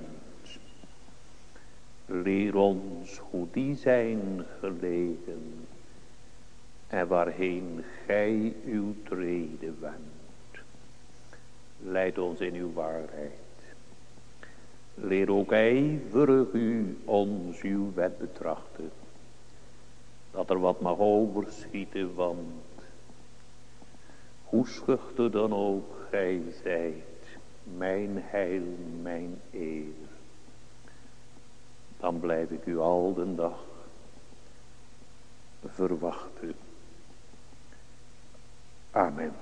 Leer ons hoe die zijn gelegen. En waarheen gij uw treden wendt. Leid ons in uw waarheid. Leer ook ijverig u ons uw wet betrachten. Dat er wat mag overschieten, want hoe schuchter dan ook gij zijt, mijn heil, mijn eer. Dan blijf ik u al de dag verwachten. Amen.